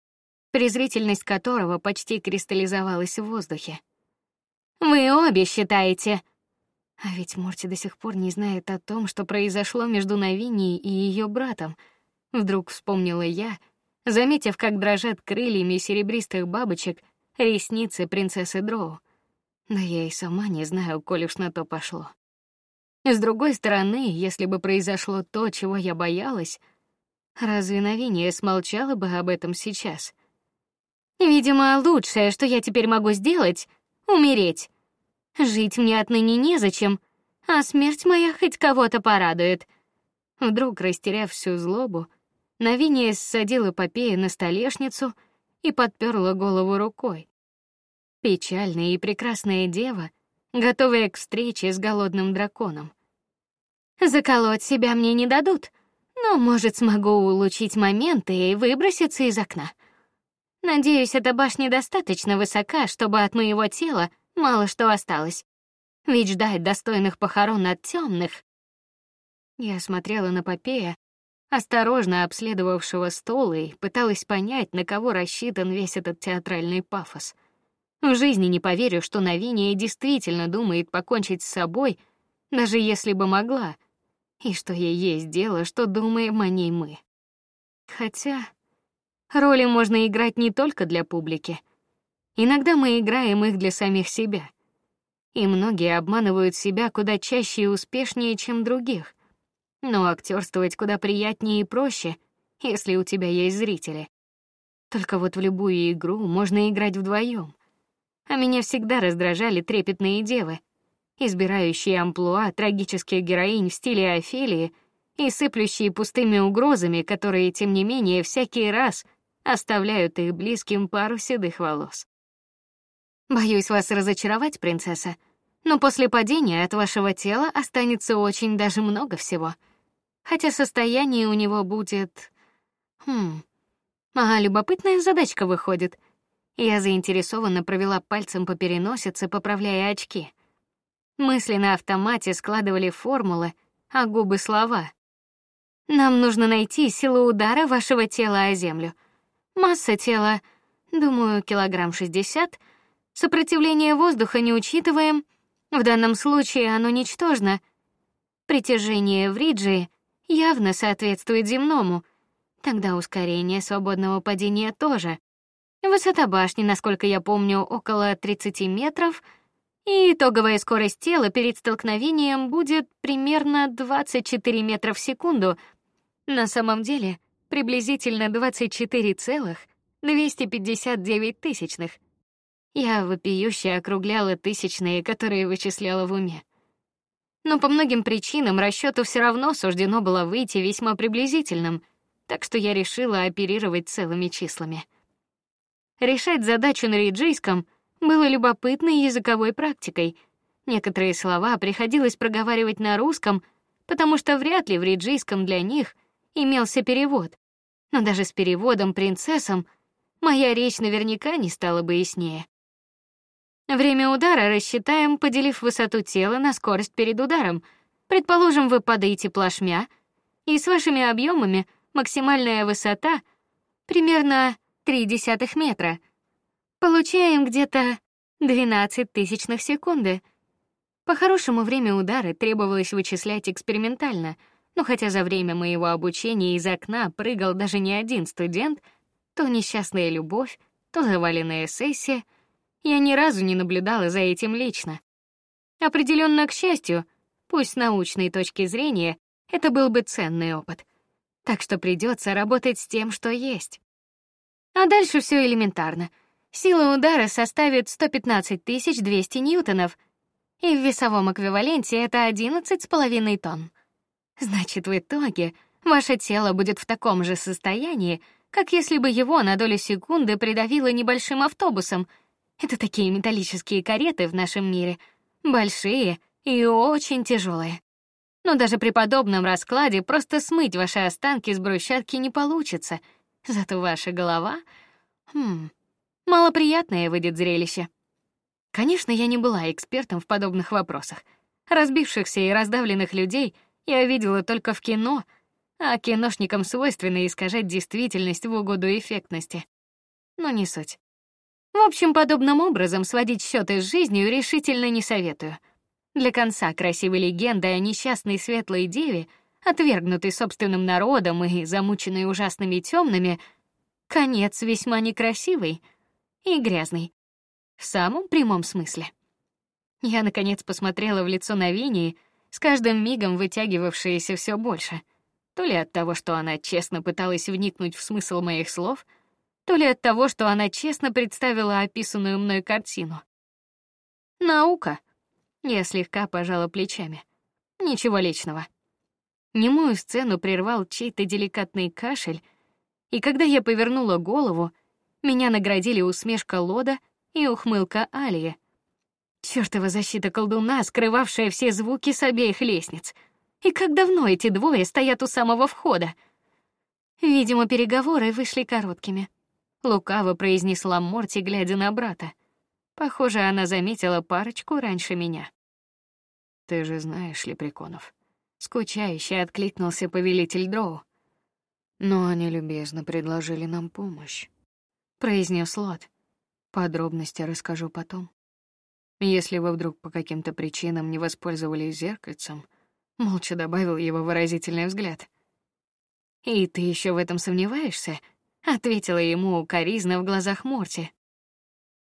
презрительность которого почти кристаллизовалась в воздухе. Вы обе считаете, а ведь Морти до сих пор не знает о том, что произошло между Навинией и ее братом. Вдруг вспомнила я, заметив, как дрожат крыльями серебристых бабочек ресницы принцессы Дроу. Да я и сама не знаю, коль уж на то пошло. С другой стороны, если бы произошло то, чего я боялась, разве Навиния смолчала бы об этом сейчас? Видимо, лучшее, что я теперь могу сделать, умереть. Жить мне отныне незачем, а смерть моя хоть кого-то порадует. Вдруг, растеряв всю злобу, Навиния ссадила Попея на столешницу и подперла голову рукой. Печальная и прекрасная дева, готовая к встрече с голодным драконом. Заколоть себя мне не дадут, но, может, смогу улучшить момент и выброситься из окна. Надеюсь, эта башня достаточно высока, чтобы от моего тела мало что осталось. Ведь ждать достойных похорон от темных. Я смотрела на Попея, осторожно обследовавшего стол и пыталась понять, на кого рассчитан весь этот театральный пафос. В жизни не поверю, что Навиния действительно думает покончить с собой, даже если бы могла, и что ей есть дело, что думаем о ней мы. Хотя роли можно играть не только для публики. Иногда мы играем их для самих себя. И многие обманывают себя куда чаще и успешнее, чем других. Но актерствовать куда приятнее и проще, если у тебя есть зрители. Только вот в любую игру можно играть вдвоем. А меня всегда раздражали трепетные девы, избирающие амплуа трагических героинь в стиле Офелии и сыплющие пустыми угрозами, которые тем не менее всякий раз оставляют их близким пару седых волос. Боюсь вас разочаровать, принцесса, но после падения от вашего тела останется очень даже много всего. Хотя состояние у него будет хм. А любопытная задачка выходит. Я заинтересованно провела пальцем по переносице, поправляя очки. Мысли на автомате складывали формулы, а губы слова. Нам нужно найти силу удара вашего тела о землю. Масса тела, думаю, килограмм шестьдесят. Сопротивление воздуха не учитываем. В данном случае оно ничтожно. Притяжение в риджи явно соответствует земному. Тогда ускорение свободного падения тоже. Высота башни, насколько я помню, около 30 метров, и итоговая скорость тела перед столкновением будет примерно 24 метра в секунду. На самом деле, приблизительно 24,259 тысячных. Я вопиюще округляла тысячные, которые вычисляла в уме. Но по многим причинам расчету все равно суждено было выйти весьма приблизительным, так что я решила оперировать целыми числами. Решать задачу на риджийском было любопытной языковой практикой. Некоторые слова приходилось проговаривать на русском, потому что вряд ли в риджийском для них имелся перевод. Но даже с переводом принцессам моя речь наверняка не стала бы яснее. Время удара рассчитаем, поделив высоту тела на скорость перед ударом. Предположим, вы падаете плашмя, и с вашими объемами максимальная высота примерно 0,3 метра. Получаем где-то 12 тысячных секунды. По-хорошему, время удара требовалось вычислять экспериментально, но хотя за время моего обучения из окна прыгал даже не один студент, то несчастная любовь, то заваленная сессия — я ни разу не наблюдала за этим лично. Определенно, к счастью, пусть с научной точки зрения, это был бы ценный опыт. Так что придется работать с тем, что есть. А дальше все элементарно. Сила удара составит 115 200 ньютонов, и в весовом эквиваленте это 11 с половиной тонн. Значит, в итоге ваше тело будет в таком же состоянии, как если бы его на долю секунды придавило небольшим автобусом — это такие металлические кареты в нашем мире, большие и очень тяжелые. Но даже при подобном раскладе просто смыть ваши останки с брусчатки не получится. Зато ваша голова, хм, малоприятное выйдет зрелище. Конечно, я не была экспертом в подобных вопросах. Разбившихся и раздавленных людей я видела только в кино, а киношникам свойственно искажать действительность в угоду эффектности. Но не суть. В общем, подобным образом сводить счеты с жизнью решительно не советую. Для конца красивой легенды о несчастной светлой деве, отвергнутой собственным народом и замученной ужасными темными, конец весьма некрасивый и грязный. В самом прямом смысле. Я наконец посмотрела в лицо Навинии, с каждым мигом вытягивавшееся все больше. То ли от того, что она честно пыталась вникнуть в смысл моих слов — то ли от того, что она честно представила описанную мной картину. Наука. Я слегка пожала плечами. Ничего личного. Немую сцену прервал чей-то деликатный кашель, и когда я повернула голову, меня наградили усмешка Лода и ухмылка Алии. Чёртова защита колдуна, скрывавшая все звуки с обеих лестниц. И как давно эти двое стоят у самого входа? Видимо, переговоры вышли короткими лукаво произнесла Морти, глядя на брата. Похоже, она заметила парочку раньше меня. Ты же знаешь, Лепреконов. Скучающе откликнулся повелитель Дроу. Но они любезно предложили нам помощь, произнес Лот. Подробности расскажу потом. Если вы вдруг по каким-то причинам не воспользовались зеркальцем, молча добавил его выразительный взгляд. И ты еще в этом сомневаешься? ответила ему укоризна в глазах Морти.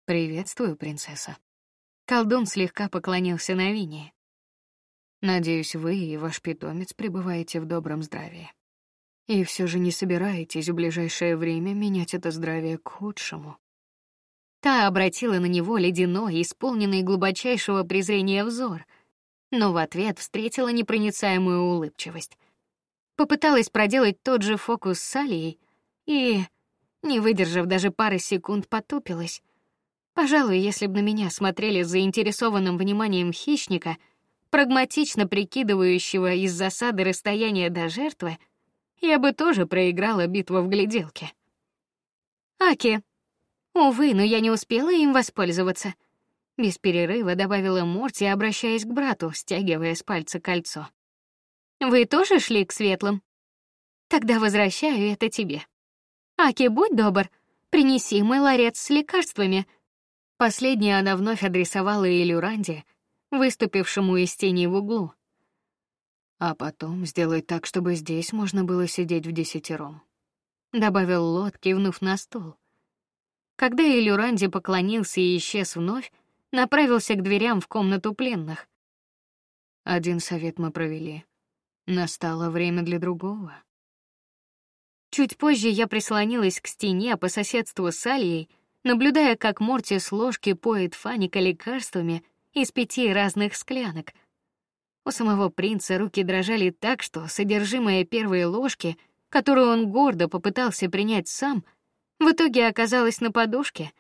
Приветствую, принцесса. Колдун слегка поклонился на Вине. Надеюсь, вы и ваш питомец пребываете в добром здравии. И все же не собираетесь в ближайшее время менять это здравие к худшему. Та обратила на него ледяной, исполненный глубочайшего презрения взор, но в ответ встретила непроницаемую улыбчивость. Попыталась проделать тот же фокус с Алией и, не выдержав даже пары секунд, потупилась. Пожалуй, если бы на меня смотрели с заинтересованным вниманием хищника, прагматично прикидывающего из засады расстояние до жертвы, я бы тоже проиграла битву в гляделке. Аки. Увы, но я не успела им воспользоваться. Без перерыва добавила Морти, обращаясь к брату, стягивая с пальца кольцо. Вы тоже шли к светлым? Тогда возвращаю это тебе. Аки, будь добр, принеси мой ларец с лекарствами. Последнее она вновь адресовала Илюранде, выступившему из тени в углу. А потом сделай так, чтобы здесь можно было сидеть в десятером, добавил Лот, кивнув на стол. Когда Илюранди поклонился и исчез вновь, направился к дверям в комнату пленных. Один совет мы провели. Настало время для другого. Чуть позже я прислонилась к стене по соседству с Алией, наблюдая, как Морти с ложки поет Фаника лекарствами из пяти разных склянок. У самого принца руки дрожали так, что содержимое первой ложки, которую он гордо попытался принять сам, в итоге оказалось на подушке.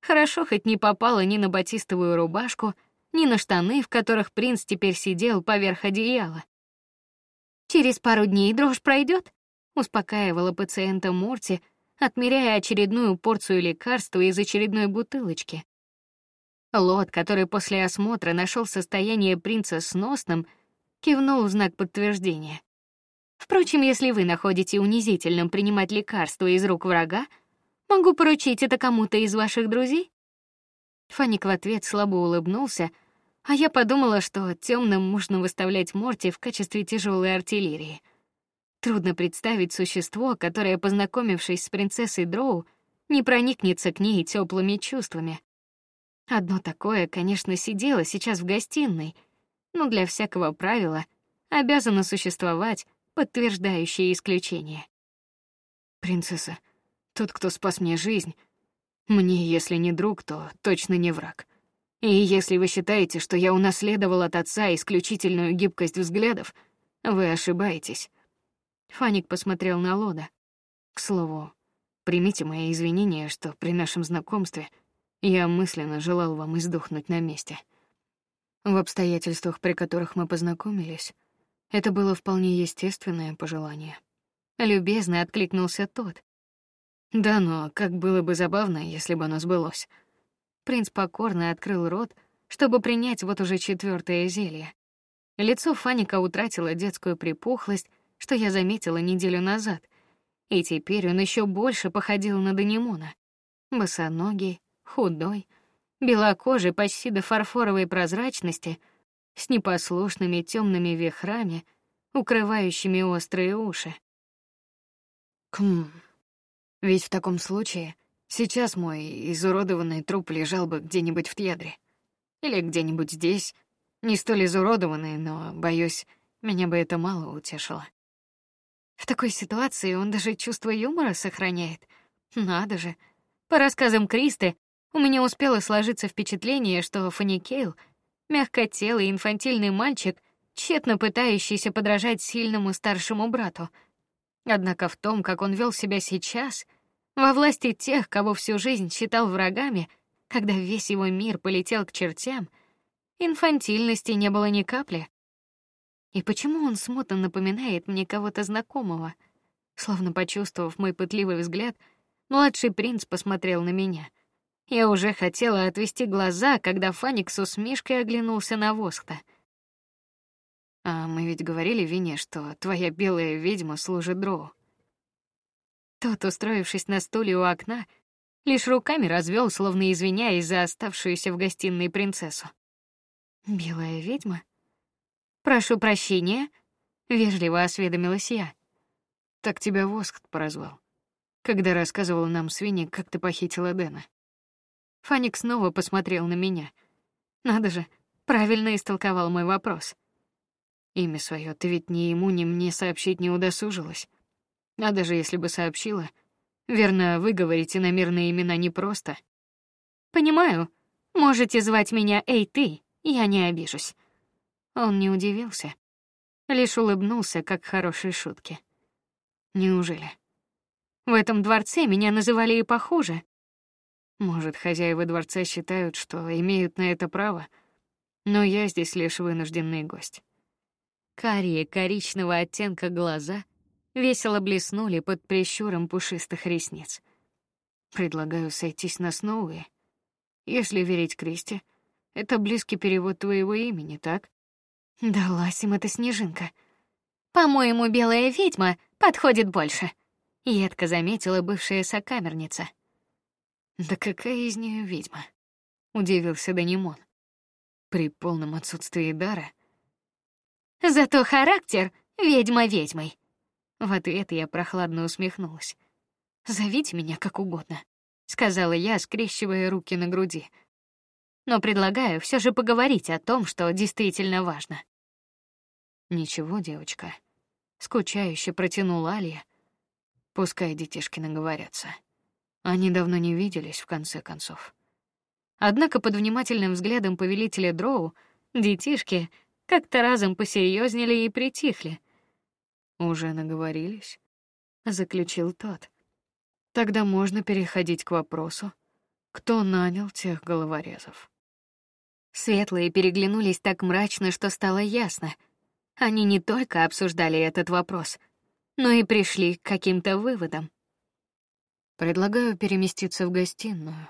Хорошо хоть не попало ни на батистовую рубашку, ни на штаны, в которых принц теперь сидел поверх одеяла. Через пару дней дрожь пройдет, успокаивала пациента Морти, отмеряя очередную порцию лекарства из очередной бутылочки. Лот, который после осмотра нашел состояние принца сносным, кивнул в знак подтверждения. Впрочем, если вы находите унизительным принимать лекарства из рук врага, могу поручить это кому-то из ваших друзей. Фаник в ответ слабо улыбнулся, а я подумала, что темным можно выставлять Морти в качестве тяжелой артиллерии. Трудно представить существо, которое, познакомившись с принцессой Дроу, не проникнется к ней теплыми чувствами. Одно такое, конечно, сидело сейчас в гостиной, но для всякого правила обязано существовать подтверждающее исключение. Принцесса, тот, кто спас мне жизнь, мне, если не друг, то точно не враг. И если вы считаете, что я унаследовал от отца исключительную гибкость взглядов, вы ошибаетесь. Фаник посмотрел на Лода. К слову, примите мои извинения, что при нашем знакомстве я мысленно желал вам издохнуть на месте. В обстоятельствах, при которых мы познакомились, это было вполне естественное пожелание. Любезно откликнулся тот. Да, но как было бы забавно, если бы оно сбылось. Принц покорно открыл рот, чтобы принять вот уже четвертое зелье. Лицо Фаника утратило детскую припухлость, что я заметила неделю назад, и теперь он еще больше походил на Данимона. Босоногий, худой, белокожий почти до фарфоровой прозрачности, с непослушными темными вихрами, укрывающими острые уши. Км. Ведь в таком случае сейчас мой изуродованный труп лежал бы где-нибудь в Тьядре. Или где-нибудь здесь, не столь изуродованный, но, боюсь, меня бы это мало утешило. В такой ситуации он даже чувство юмора сохраняет. Надо же. По рассказам Кристы, у меня успело сложиться впечатление, что Фаникейл — мягкотелый инфантильный мальчик, тщетно пытающийся подражать сильному старшему брату. Однако в том, как он вел себя сейчас, во власти тех, кого всю жизнь считал врагами, когда весь его мир полетел к чертям, инфантильности не было ни капли. И почему он смутно напоминает мне кого-то знакомого? Словно почувствовав мой пытливый взгляд, младший принц посмотрел на меня — я уже хотела отвести глаза, когда Фаник с усмешкой оглянулся на Воскта. А мы ведь говорили Вине, что твоя белая ведьма служит Дроу. Тот, устроившись на стуле у окна, лишь руками развел, словно извиняясь за оставшуюся в гостиной принцессу. Белая ведьма? Прошу прощения, вежливо осведомилась я. Так тебя Воскт прозвал, когда рассказывал нам свиньи, как ты похитила Дэна. Фаник снова посмотрел на меня. Надо же, правильно истолковал мой вопрос. Имя свое ты ведь ни ему, ни мне сообщить не удосужилась. А даже если бы сообщила, верно, выговорить иномерные имена непросто. Понимаю. Можете звать меня Эй ты, я не обижусь. Он не удивился, лишь улыбнулся, как хорошей шутке. Неужели? В этом дворце меня называли и похуже. Может, хозяева дворца считают, что имеют на это право, но я здесь лишь вынужденный гость. Карие коричневого оттенка глаза весело блеснули под прищуром пушистых ресниц. Предлагаю сойтись на Сноуи. Если верить Кристи, это близкий перевод твоего имени, так? Далась им эта снежинка. По-моему, белая ведьма подходит больше. Едко заметила бывшая сокамерница. Да какая из нее ведьма? Удивился Данимон. При полном отсутствии дара. Зато характер ведьма ведьмой. В ответ я прохладно усмехнулась. Зовите меня как угодно, сказала я, скрещивая руки на груди. Но предлагаю все же поговорить о том, что действительно важно. Ничего, девочка, скучающе протянула Алия. Пускай детишки наговорятся. Они давно не виделись в конце концов. Однако под внимательным взглядом повелителя Дроу детишки как-то разом посерьезнели и притихли. Уже наговорились, заключил тот. Тогда можно переходить к вопросу, кто нанял тех головорезов. Светлые переглянулись так мрачно, что стало ясно. Они не только обсуждали этот вопрос, но и пришли к каким-то выводам. Предлагаю переместиться в гостиную.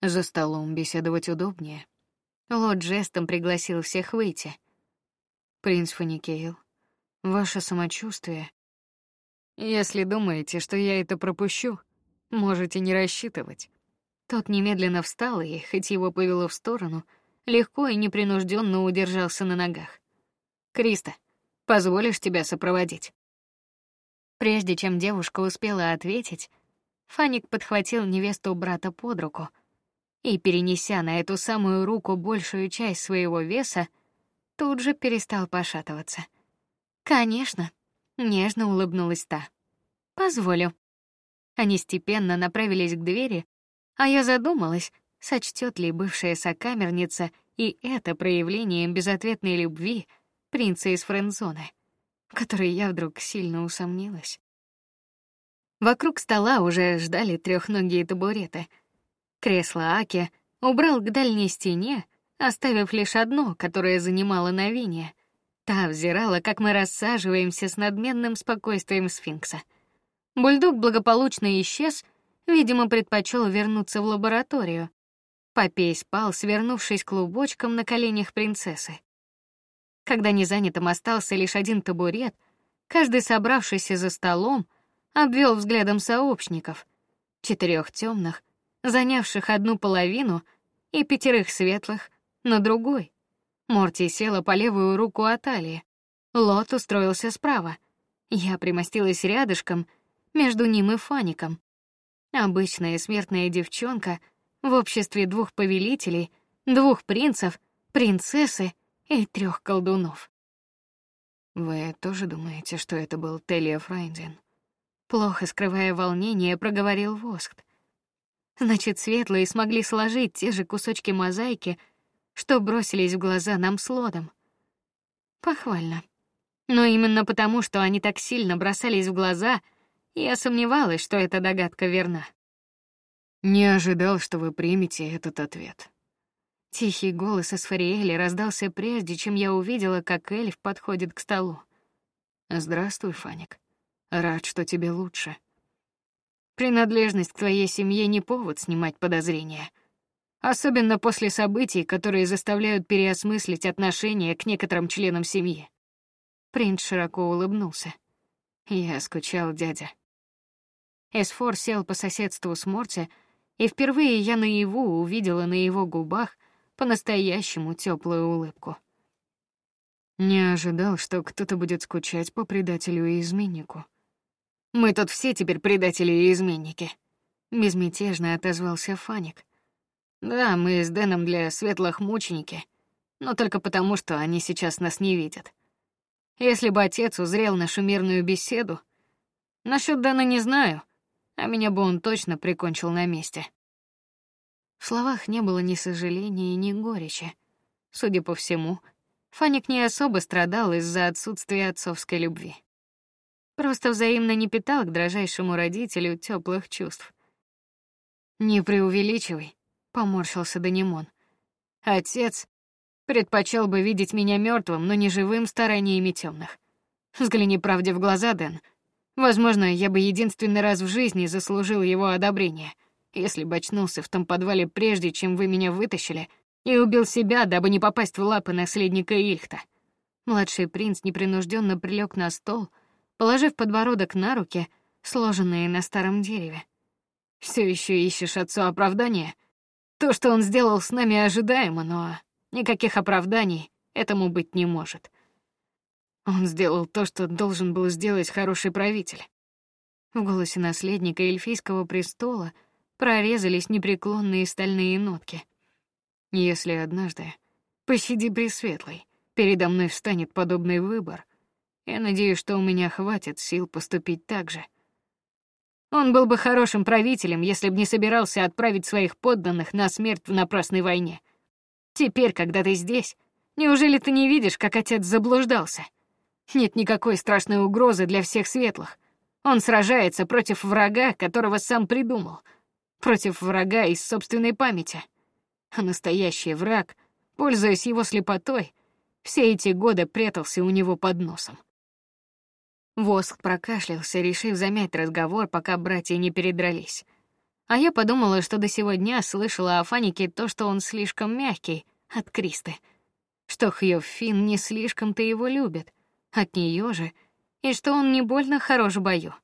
За столом беседовать удобнее. Лот жестом пригласил всех выйти. Принц Фаникейл, ваше самочувствие. Если думаете, что я это пропущу, можете не рассчитывать. Тот немедленно встал и, хоть его повело в сторону, легко и непринужденно удержался на ногах. Криста, позволишь тебя сопроводить? Прежде чем девушка успела ответить, Фаник подхватил невесту брата под руку и, перенеся на эту самую руку большую часть своего веса, тут же перестал пошатываться. Конечно, нежно улыбнулась та. Позволю. Они степенно направились к двери, а я задумалась, сочтет ли бывшая сокамерница и это проявлением безответной любви принца из френдзоны, которой я вдруг сильно усомнилась. Вокруг стола уже ждали трехногие табуреты. Кресло Аки убрал к дальней стене, оставив лишь одно, которое занимало Навиния. Та взирала, как мы рассаживаемся с надменным спокойствием сфинкса. Бульдог благополучно исчез, видимо, предпочел вернуться в лабораторию. Попей спал, свернувшись клубочком на коленях принцессы. Когда незанятым остался лишь один табурет, каждый собравшийся за столом обвел взглядом сообщников, четырех темных, занявших одну половину, и пятерых светлых на другой. Морти села по левую руку от Алии. Лот устроился справа. Я примостилась рядышком, между ним и Фаником. Обычная смертная девчонка в обществе двух повелителей, двух принцев, принцессы и трех колдунов. Вы тоже думаете, что это был Телия Фрайндин? Плохо скрывая волнение, проговорил Воскт. Значит, светлые смогли сложить те же кусочки мозаики, что бросились в глаза нам с Лодом. Похвально. Но именно потому, что они так сильно бросались в глаза, я сомневалась, что эта догадка верна. Не ожидал, что вы примете этот ответ. Тихий голос Асфариэли раздался прежде, чем я увидела, как эльф подходит к столу. Здравствуй, Фаник. Рад, что тебе лучше. Принадлежность к твоей семье не повод снимать подозрения, особенно после событий, которые заставляют переосмыслить отношение к некоторым членам семьи. Принц широко улыбнулся. Я скучал, дядя. Эсфор сел по соседству с Морти, и впервые я наяву увидела на его губах по-настоящему теплую улыбку. Не ожидал, что кто-то будет скучать по предателю и изменнику. Мы тут все теперь предатели и изменники. Безмятежно отозвался Фаник. Да, мы с Дэном для светлых мученики, но только потому, что они сейчас нас не видят. Если бы отец узрел нашу мирную беседу, Насчет Дэна не знаю, а меня бы он точно прикончил на месте. В словах не было ни сожаления, ни горечи. Судя по всему, Фаник не особо страдал из-за отсутствия отцовской любви. Просто взаимно не питал к дрожайшему родителю теплых чувств. Не преувеличивай, поморщился Данимон. Отец предпочел бы видеть меня мертвым, но не живым стараниями темных. Взгляни правде в глаза, Дэн. Возможно, я бы единственный раз в жизни заслужил его одобрение, если бы очнулся в том подвале прежде, чем вы меня вытащили, и убил себя, дабы не попасть в лапы наследника Ильхта. Младший принц непринужденно прилег на стол, положив подбородок на руки, сложенные на старом дереве. Все еще ищешь отцу оправдания? То, что он сделал с нами, ожидаемо, но никаких оправданий этому быть не может. Он сделал то, что должен был сделать хороший правитель. В голосе наследника эльфийского престола прорезались непреклонные стальные нотки. Если однажды, пощади Пресветлый, передо мной встанет подобный выбор, я надеюсь, что у меня хватит сил поступить так же. Он был бы хорошим правителем, если бы не собирался отправить своих подданных на смерть в напрасной войне. Теперь, когда ты здесь, неужели ты не видишь, как отец заблуждался? Нет никакой страшной угрозы для всех светлых. Он сражается против врага, которого сам придумал, против врага из собственной памяти. А настоящий враг, пользуясь его слепотой, все эти годы прятался у него под носом. Воск прокашлялся, решив замять разговор, пока братья не передрались. А я подумала, что до сего дня слышала о Фанике то, что он слишком мягкий, от Кристы. Что Хьёфин не слишком-то его любит, от нее же, и что он не больно хорош в бою.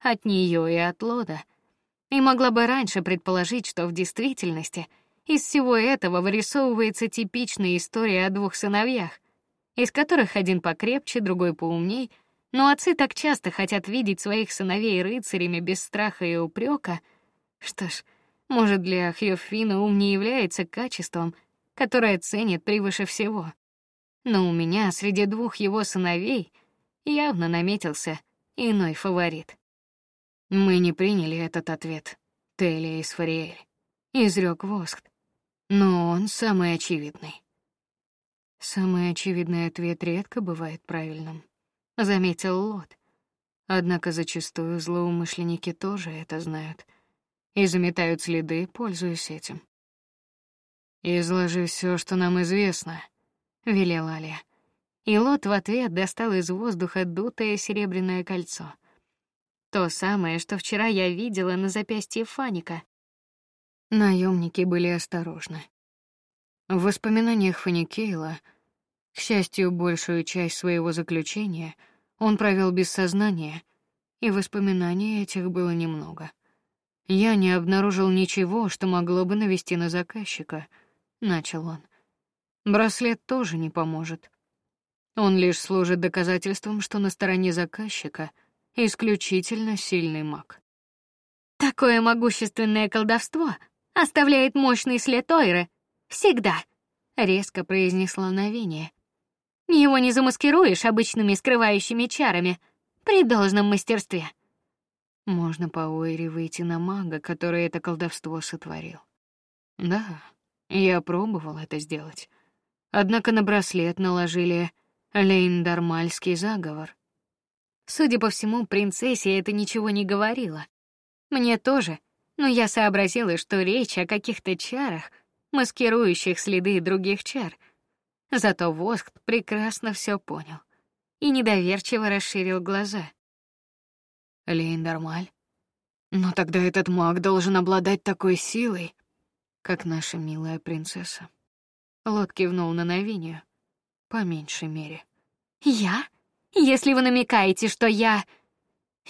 От нее и от Лода. И могла бы раньше предположить, что в действительности из всего этого вырисовывается типичная история о двух сыновьях, из которых один покрепче, другой поумней — но отцы так часто хотят видеть своих сыновей рыцарями без страха и упрека. Что ж, может, для Хьёфина ум не является качеством, которое ценит превыше всего. Но у меня среди двух его сыновей явно наметился иной фаворит. Мы не приняли этот ответ, Телия и Сфариэль, изрёк Воск. Но он самый очевидный. Самый очевидный ответ редко бывает правильным заметил Лот. Однако зачастую злоумышленники тоже это знают и заметают следы, пользуясь этим. Изложи все, что нам известно, велела Алия. И Лот в ответ достал из воздуха дутое серебряное кольцо. То самое, что вчера я видела на запястье Фаника. Наемники были осторожны. В воспоминаниях Фаникейла, к счастью, большую часть своего заключения — он провел без сознания, и воспоминаний этих было немного. Я не обнаружил ничего, что могло бы навести на заказчика, начал он. Браслет тоже не поможет. Он лишь служит доказательством, что на стороне заказчика исключительно сильный маг. Такое могущественное колдовство оставляет мощный след Ойры всегда, резко произнесла Навение. Его не замаскируешь обычными скрывающими чарами при должном мастерстве. Можно по Ойре выйти на мага, который это колдовство сотворил. Да, я пробовал это сделать. Однако на браслет наложили лейндармальский заговор. Судя по всему, принцессе это ничего не говорило. Мне тоже, но я сообразила, что речь о каких-то чарах, маскирующих следы других чар — Зато Воск прекрасно все понял и недоверчиво расширил глаза. Лейндармаль? Но тогда этот маг должен обладать такой силой, как наша милая принцесса. Лот кивнул на Навинию. По меньшей мере. Я? Если вы намекаете, что я...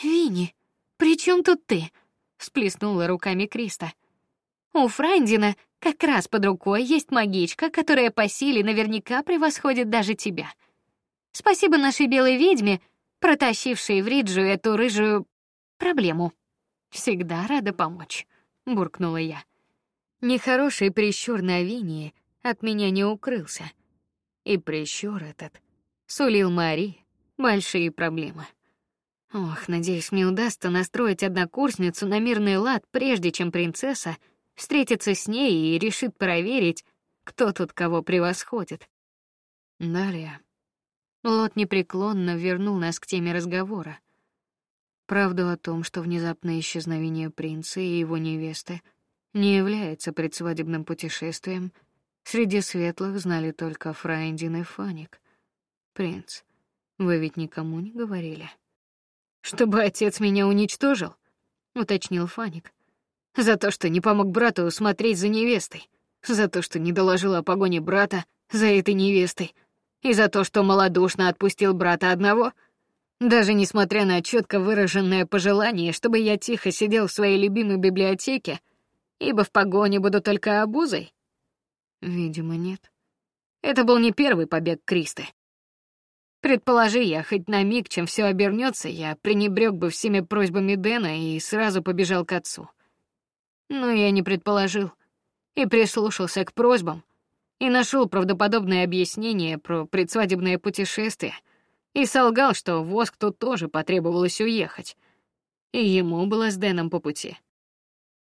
Вини, при чем тут ты? Сплеснула руками Криста. У Франдина как раз под рукой есть магичка, которая по силе наверняка превосходит даже тебя. Спасибо нашей белой ведьме, протащившей в Риджу эту рыжую проблему. Всегда рада помочь, буркнула я. Нехороший прищур на Винии от меня не укрылся. И прищур этот сулил Мари большие проблемы. Ох, надеюсь, мне удастся настроить однокурсницу на мирный лад, прежде чем принцесса встретится с ней и решит проверить, кто тут кого превосходит. Далее. Лот непреклонно вернул нас к теме разговора. Правду о том, что внезапное исчезновение принца и его невесты не является предсвадебным путешествием, среди светлых знали только Фрайндин и Фаник. Принц, вы ведь никому не говорили? Чтобы отец меня уничтожил, уточнил Фаник. За то, что не помог брату смотреть за невестой, за то, что не доложил о погоне брата за этой невестой, и за то, что малодушно отпустил брата одного, даже несмотря на четко выраженное пожелание, чтобы я тихо сидел в своей любимой библиотеке, ибо в погоне буду только обузой. Видимо, нет. Это был не первый побег Кристы. Предположи я хоть на миг, чем все обернется, я пренебрег бы всеми просьбами Дэна и сразу побежал к отцу. Но я не предположил и прислушался к просьбам и нашел правдоподобное объяснение про предсвадебное путешествие и солгал, что воск тут тоже потребовалось уехать, и ему было с Дэном по пути.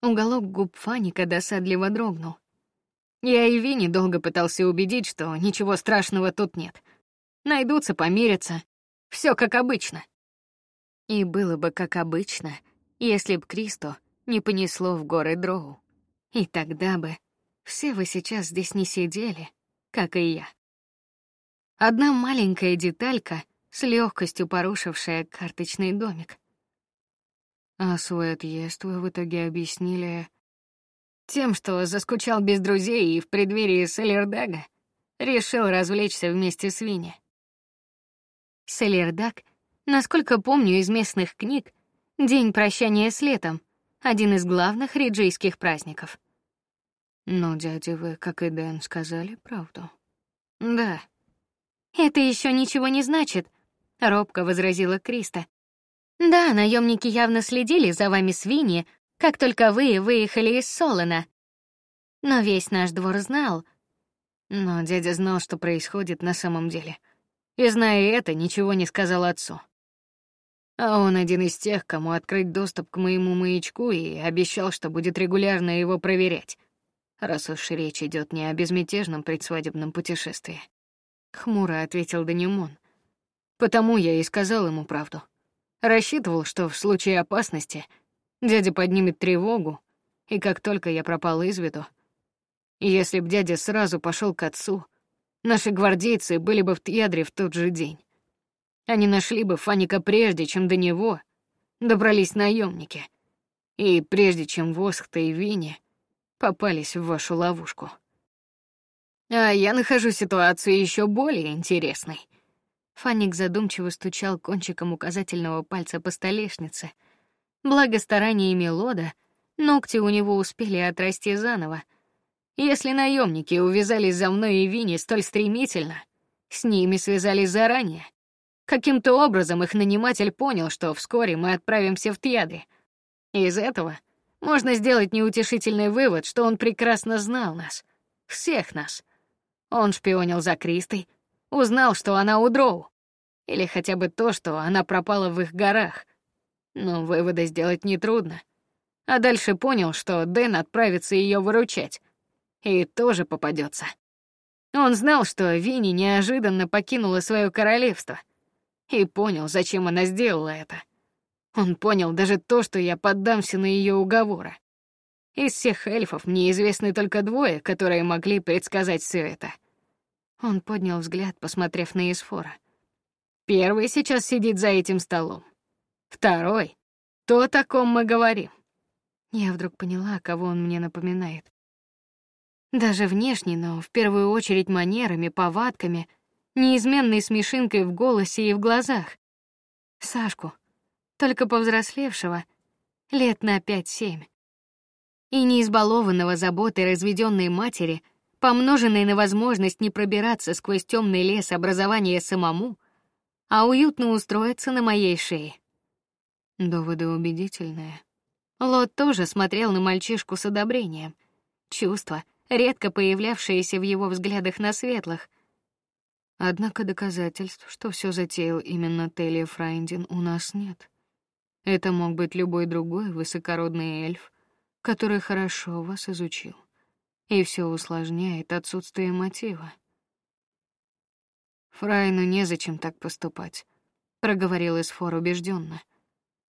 Уголок губ Фаника досадливо дрогнул. Я и Винни долго пытался убедить, что ничего страшного тут нет — найдутся, помирятся. Все как обычно. И было бы как обычно, если б Кристо не понесло в горы Дроу. И тогда бы все вы сейчас здесь не сидели, как и я. Одна маленькая деталька, с легкостью порушившая карточный домик. А свой отъезд вы в итоге объяснили тем, что заскучал без друзей и в преддверии Селердага решил развлечься вместе с Винни. Селердак, насколько помню из местных книг, день прощания с летом, один из главных риджийских праздников. Но дядя вы, как и Дэн, сказали правду. Да. Это еще ничего не значит, робко возразила Криста. Да, наемники явно следили за вами с Винни, как только вы выехали из Солона. Но весь наш двор знал. Но дядя знал, что происходит на самом деле и, зная это, ничего не сказал отцу. А он один из тех, кому открыть доступ к моему маячку и обещал, что будет регулярно его проверять, раз уж речь идет не о безмятежном предсвадебном путешествии. Хмуро ответил Данимон. Потому я и сказал ему правду. Рассчитывал, что в случае опасности дядя поднимет тревогу, и как только я пропал из виду, если б дядя сразу пошел к отцу, Наши гвардейцы были бы в Тьядре в тот же день. Они нашли бы Фаника прежде, чем до него добрались наемники, и прежде чем Восхта и Винни попались в вашу ловушку. А я нахожу ситуацию еще более интересной. Фаник задумчиво стучал кончиком указательного пальца по столешнице. Благо стараниями Лода ногти у него успели отрасти заново — если наемники увязались за мной и Винни столь стремительно, с ними связались заранее. Каким-то образом их наниматель понял, что вскоре мы отправимся в Тьяды. Из этого можно сделать неутешительный вывод, что он прекрасно знал нас, всех нас. Он шпионил за Кристой, узнал, что она у Дроу, или хотя бы то, что она пропала в их горах. Но выводы сделать нетрудно. А дальше понял, что Дэн отправится ее выручать и тоже попадется. Он знал, что Винни неожиданно покинула свое королевство, и понял, зачем она сделала это. Он понял даже то, что я поддамся на ее уговоры. Из всех эльфов мне известны только двое, которые могли предсказать все это. Он поднял взгляд, посмотрев на Исфора. Первый сейчас сидит за этим столом. Второй — то, о ком мы говорим. Я вдруг поняла, кого он мне напоминает. Даже внешне, но в первую очередь манерами, повадками, неизменной смешинкой в голосе и в глазах. Сашку, только повзрослевшего, лет на пять-семь. И не избалованного заботой разведенной матери, помноженной на возможность не пробираться сквозь темный лес образования самому, а уютно устроиться на моей шее. Доводы убедительные. Лот тоже смотрел на мальчишку с одобрением. Чувство — редко появлявшееся в его взглядах на светлых. Однако доказательств, что все затеял именно Телия Фрайндин, у нас нет. Это мог быть любой другой высокородный эльф, который хорошо вас изучил. И все усложняет отсутствие мотива. Фрайну незачем так поступать, проговорил Эсфор убежденно.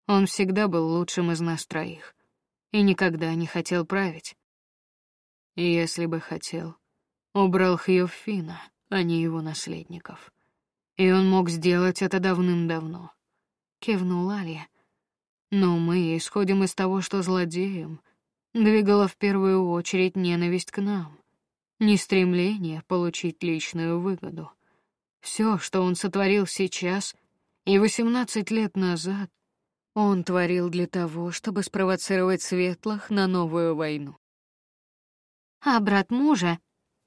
Он всегда был лучшим из нас троих и никогда не хотел править. Если бы хотел, убрал Хьюфина а не его наследников. И он мог сделать это давным-давно. Кивнула Алия. Но мы исходим из того, что злодеем двигала в первую очередь ненависть к нам, не стремление получить личную выгоду. Все, что он сотворил сейчас и восемнадцать лет назад, он творил для того, чтобы спровоцировать светлых на новую войну. А брат мужа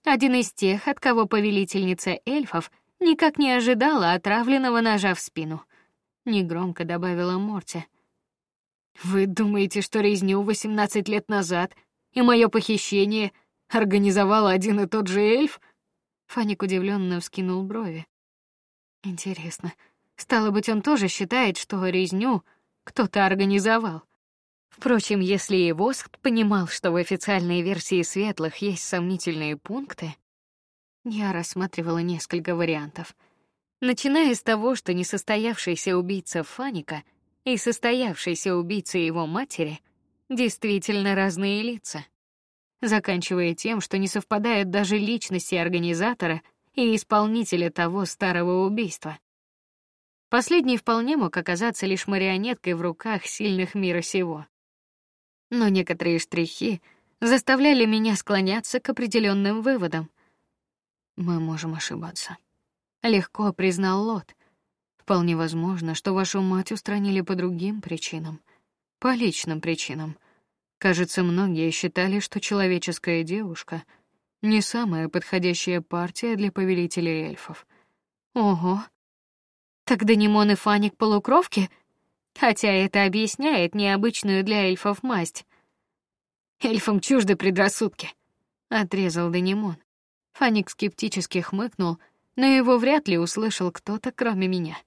один из тех, от кого повелительница эльфов никак не ожидала отравленного ножа в спину. Негромко добавила Морти. Вы думаете, что резню 18 лет назад и мое похищение организовал один и тот же эльф? Фаник удивленно вскинул брови. Интересно, стало быть, он тоже считает, что резню кто-то организовал. Впрочем, если и Воск понимал, что в официальной версии светлых есть сомнительные пункты, я рассматривала несколько вариантов, начиная с того, что несостоявшийся убийца Фаника и состоявшийся убийца его матери действительно разные лица, заканчивая тем, что не совпадают даже личности организатора и исполнителя того старого убийства. Последний вполне мог оказаться лишь марионеткой в руках сильных мира сего но некоторые штрихи заставляли меня склоняться к определенным выводам. Мы можем ошибаться. Легко признал Лот. Вполне возможно, что вашу мать устранили по другим причинам, по личным причинам. Кажется, многие считали, что человеческая девушка не самая подходящая партия для повелителей эльфов. Ого. Тогда Немон и Фаник полукровки — Хотя это объясняет необычную для эльфов масть. Эльфам чужды предрассудки, отрезал Данимон. Фаник скептически хмыкнул, но его вряд ли услышал кто-то, кроме меня.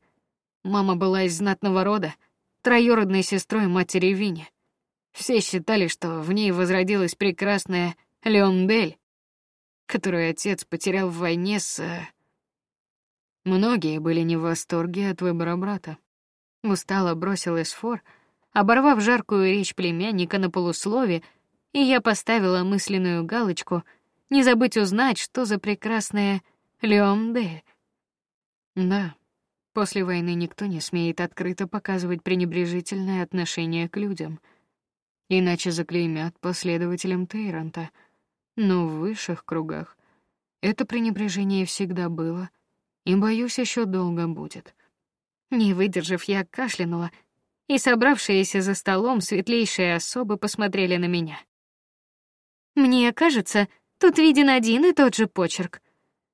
Мама была из знатного рода, троюродной сестрой матери Вини. Все считали, что в ней возродилась прекрасная Леондель, которую отец потерял в войне с... Э, Многие были не в восторге от выбора брата. Устало бросил Эсфор, оборвав жаркую речь племянника на полуслове, и я поставила мысленную галочку не забыть узнать, что за прекрасная Леомдель. Да, после войны никто не смеет открыто показывать пренебрежительное отношение к людям, иначе заклеймят последователям Тейранта. Но в высших кругах это пренебрежение всегда было, и боюсь, еще долго будет. Не выдержав, я кашлянула, и собравшиеся за столом светлейшие особы посмотрели на меня. Мне кажется, тут виден один и тот же почерк.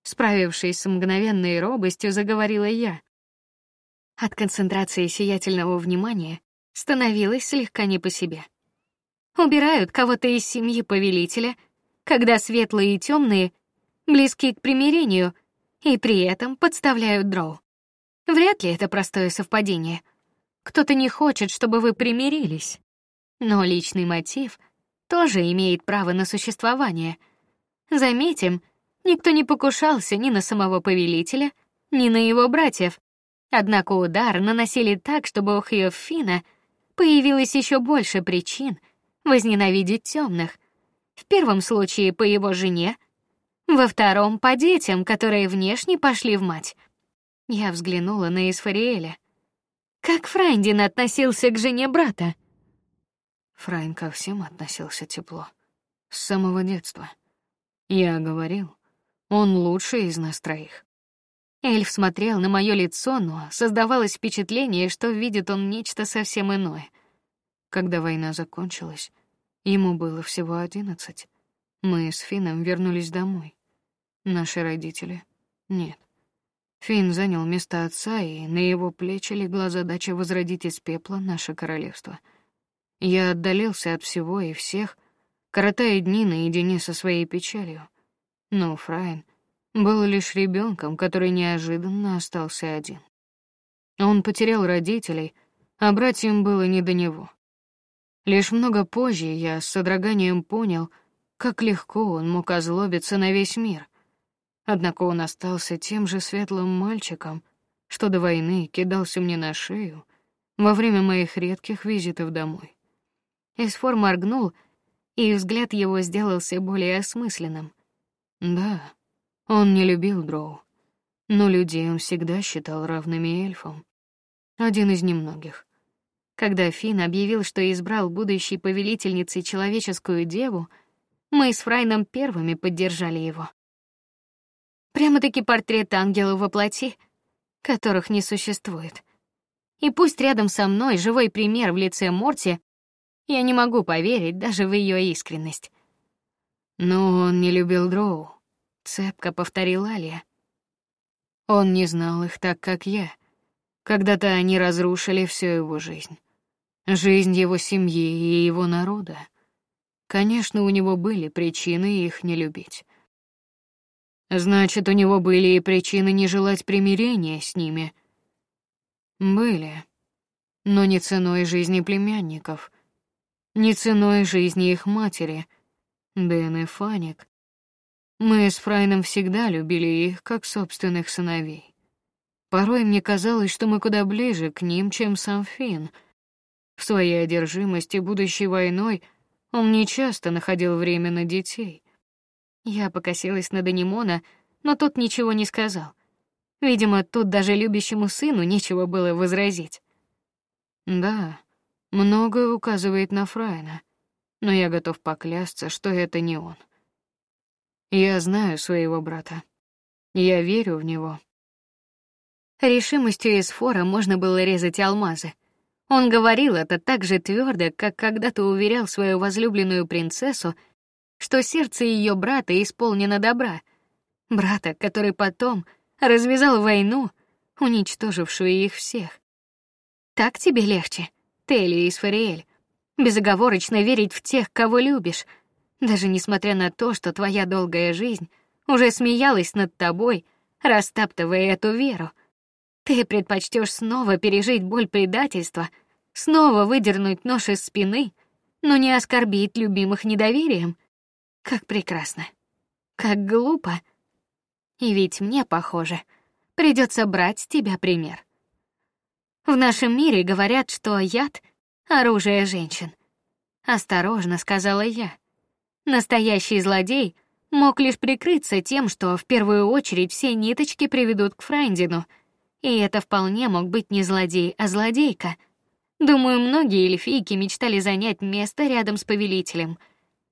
Справившись с мгновенной робостью, заговорила я. От концентрации сиятельного внимания становилось слегка не по себе. Убирают кого-то из семьи повелителя, когда светлые и темные близки к примирению, и при этом подставляют дроу. Вряд ли это простое совпадение. Кто-то не хочет, чтобы вы примирились. Но личный мотив тоже имеет право на существование. Заметим, никто не покушался ни на самого повелителя, ни на его братьев. Однако удар наносили так, чтобы у Хьёфина появилось еще больше причин возненавидеть темных. В первом случае по его жене, во втором по детям, которые внешне пошли в мать. Я взглянула на Исфариэля. Как Фрайндин относился к жене брата? Фрайн ко всем относился тепло. С самого детства. Я говорил, он лучший из нас троих. Эльф смотрел на мое лицо, но создавалось впечатление, что видит он нечто совсем иное. Когда война закончилась, ему было всего одиннадцать. Мы с Фином вернулись домой. Наши родители — нет. Фин занял место отца, и на его плечи легла задача возродить из пепла наше королевство. Я отдалился от всего и всех, коротая дни наедине со своей печалью. Но Фрайн был лишь ребенком, который неожиданно остался один. Он потерял родителей, а братьям было не до него. Лишь много позже я с содроганием понял, как легко он мог озлобиться на весь мир. Однако он остался тем же светлым мальчиком, что до войны кидался мне на шею во время моих редких визитов домой. Эсфор моргнул, и взгляд его сделался более осмысленным. Да, он не любил дроу, но людей он всегда считал равными эльфам. Один из немногих. Когда Фин объявил, что избрал будущей повелительницей человеческую деву, мы с Фрайном первыми поддержали его. Прямо-таки портрет ангела во плоти, которых не существует. И пусть рядом со мной живой пример в лице Морти, я не могу поверить даже в ее искренность. Но он не любил дроу, цепко повторила Алия. Он не знал их так, как я. Когда-то они разрушили всю его жизнь жизнь его семьи и его народа. Конечно, у него были причины их не любить. Значит, у него были и причины не желать примирения с ними. Были, но не ценой жизни племянников, не ценой жизни их матери, Дэн и Фаник. Мы с Фрайном всегда любили их как собственных сыновей. Порой мне казалось, что мы куда ближе к ним, чем сам Финн — в своей одержимости будущей войной он не часто находил время на детей. Я покосилась на Данимона, но тот ничего не сказал. Видимо, тут даже любящему сыну нечего было возразить. Да, многое указывает на Фрайна, но я готов поклясться, что это не он. Я знаю своего брата. Я верю в него. Решимостью из фора можно было резать алмазы. Он говорил это так же твердо, как когда-то уверял свою возлюбленную принцессу, что сердце ее брата исполнено добра, брата, который потом развязал войну, уничтожившую их всех. Так тебе легче, Телли и Сфариэль, безоговорочно верить в тех, кого любишь, даже несмотря на то, что твоя долгая жизнь уже смеялась над тобой, растаптывая эту веру. Ты предпочтешь снова пережить боль предательства, снова выдернуть нож из спины, но не оскорбить любимых недоверием. Как прекрасно. Как глупо. И ведь мне, похоже, придется брать с тебя пример. В нашем мире говорят, что яд оружие женщин. Осторожно, сказала я. Настоящий злодей мог лишь прикрыться тем, что в первую очередь все ниточки приведут к Фрайндину — и это вполне мог быть не злодей, а злодейка. Думаю, многие эльфийки мечтали занять место рядом с повелителем,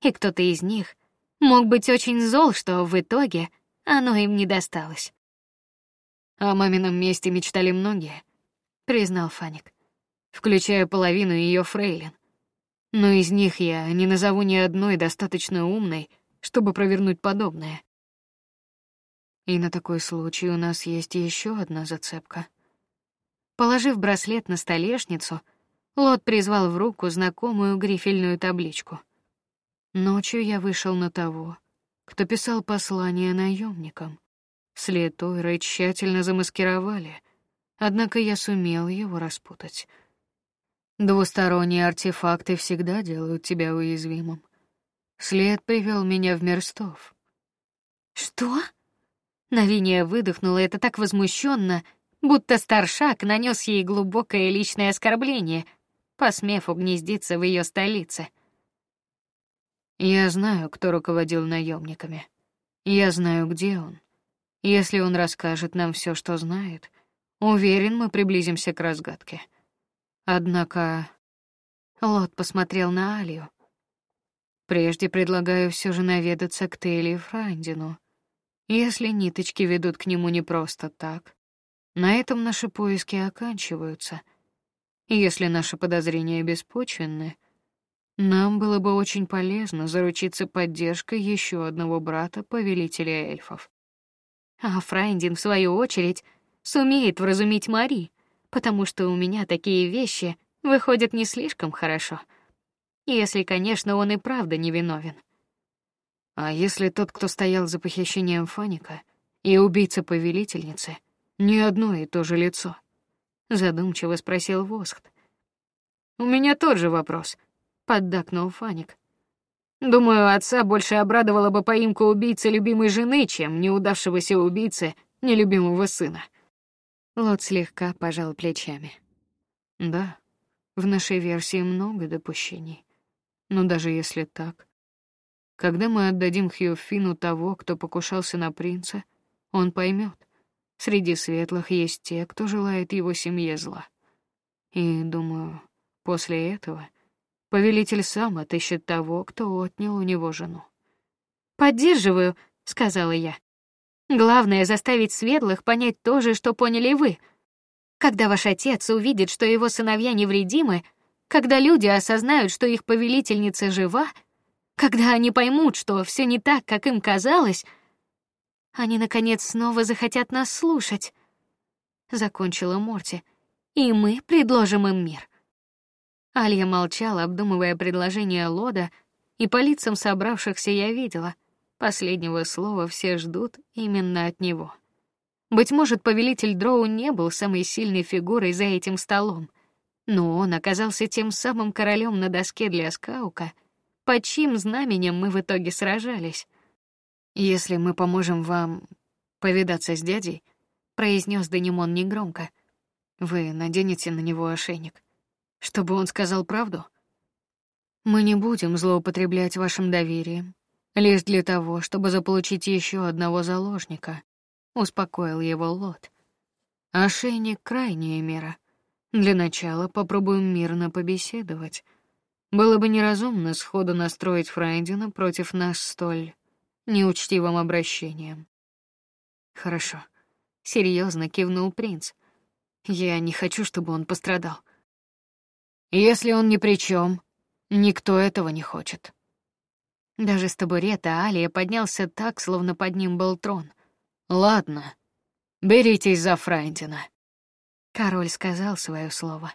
и кто-то из них мог быть очень зол, что в итоге оно им не досталось. О мамином месте мечтали многие, признал Фаник, включая половину ее фрейлин. Но из них я не назову ни одной достаточно умной, чтобы провернуть подобное. И на такой случай у нас есть еще одна зацепка. Положив браслет на столешницу, Лот призвал в руку знакомую грифельную табличку. Ночью я вышел на того, кто писал послание наемникам. След Тойры тщательно замаскировали, однако я сумел его распутать. Двусторонние артефакты всегда делают тебя уязвимым. След привел меня в Мерстов. Что? Навиния выдохнула это так возмущенно, будто старшак нанес ей глубокое личное оскорбление, посмев угнездиться в ее столице. Я знаю, кто руководил наемниками. Я знаю, где он. Если он расскажет нам все, что знает, уверен, мы приблизимся к разгадке. Однако Лот посмотрел на Алию. Прежде предлагаю все же наведаться к Тейли Франдину. Если ниточки ведут к нему не просто так, на этом наши поиски оканчиваются. Если наши подозрения беспочвенны, нам было бы очень полезно заручиться поддержкой еще одного брата повелителя эльфов. А Фрайндин в свою очередь сумеет вразумить Мари, потому что у меня такие вещи выходят не слишком хорошо. Если, конечно, он и правда не виновен. А если тот, кто стоял за похищением Фаника, и убийца повелительницы не одно и то же лицо? Задумчиво спросил Воскт. У меня тот же вопрос, поддакнул Фаник. Думаю, отца больше обрадовала бы поимка убийцы любимой жены, чем неудавшегося убийцы нелюбимого сына. Лот слегка пожал плечами. Да, в нашей версии много допущений. Но даже если так, когда мы отдадим Хьюфину того, кто покушался на принца, он поймет, среди светлых есть те, кто желает его семье зла. И думаю, после этого Повелитель сам отыщет того, кто отнял у него жену. Поддерживаю, сказала я. Главное заставить светлых понять то же, что поняли вы. Когда ваш отец увидит, что его сыновья невредимы, когда люди осознают, что их повелительница жива, когда они поймут, что все не так, как им казалось, они наконец снова захотят нас слушать. Закончила Морти. И мы предложим им мир. Алья молчала, обдумывая предложение Лода, и по лицам собравшихся я видела, последнего слова все ждут именно от него. Быть может, повелитель Дроу не был самой сильной фигурой за этим столом, но он оказался тем самым королем на доске для скаука, под чьим знаменем мы в итоге сражались. Если мы поможем вам повидаться с дядей, произнес Данимон негромко, вы наденете на него ошейник чтобы он сказал правду. Мы не будем злоупотреблять вашим доверием лишь для того, чтобы заполучить еще одного заложника, успокоил его Лот. Ошейник крайняя мера. Для начала попробуем мирно побеседовать. Было бы неразумно сходу настроить Фрайдина против нас столь неучтивым обращением. Хорошо, серьезно кивнул принц. Я не хочу, чтобы он пострадал. Если он ни при чем, никто этого не хочет. Даже с табурета Алия поднялся так, словно под ним был трон. Ладно, беритесь за Франтина. Король сказал свое слово.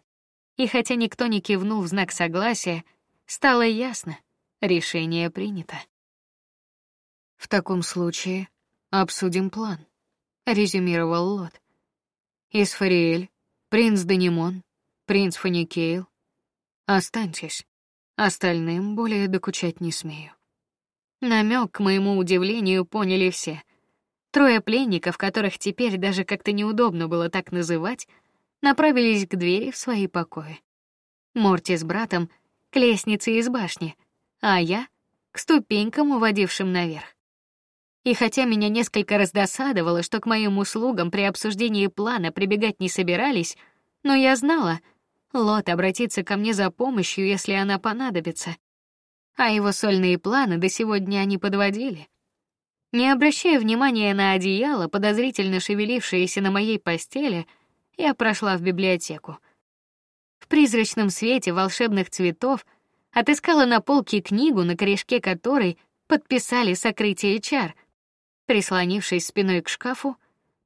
И хотя никто не кивнул в знак согласия, стало ясно, решение принято. В таком случае обсудим план, резюмировал Лот. Исфариэль, принц Данимон, принц Фаникейл, Останьтесь. Остальным более докучать не смею. Намек, к моему удивлению, поняли все. Трое пленников, которых теперь даже как-то неудобно было так называть, направились к двери в свои покои. Морти с братом к лестнице из башни, а я к ступенькам, уводившим наверх. И хотя меня несколько раздосадовало, что к моим услугам при обсуждении плана прибегать не собирались, но я знала, Лот обратится ко мне за помощью, если она понадобится. А его сольные планы до сегодня не подводили. Не обращая внимания на одеяло, подозрительно шевелившееся на моей постели, я прошла в библиотеку. В призрачном свете волшебных цветов отыскала на полке книгу, на корешке которой подписали сокрытие чар. Прислонившись спиной к шкафу,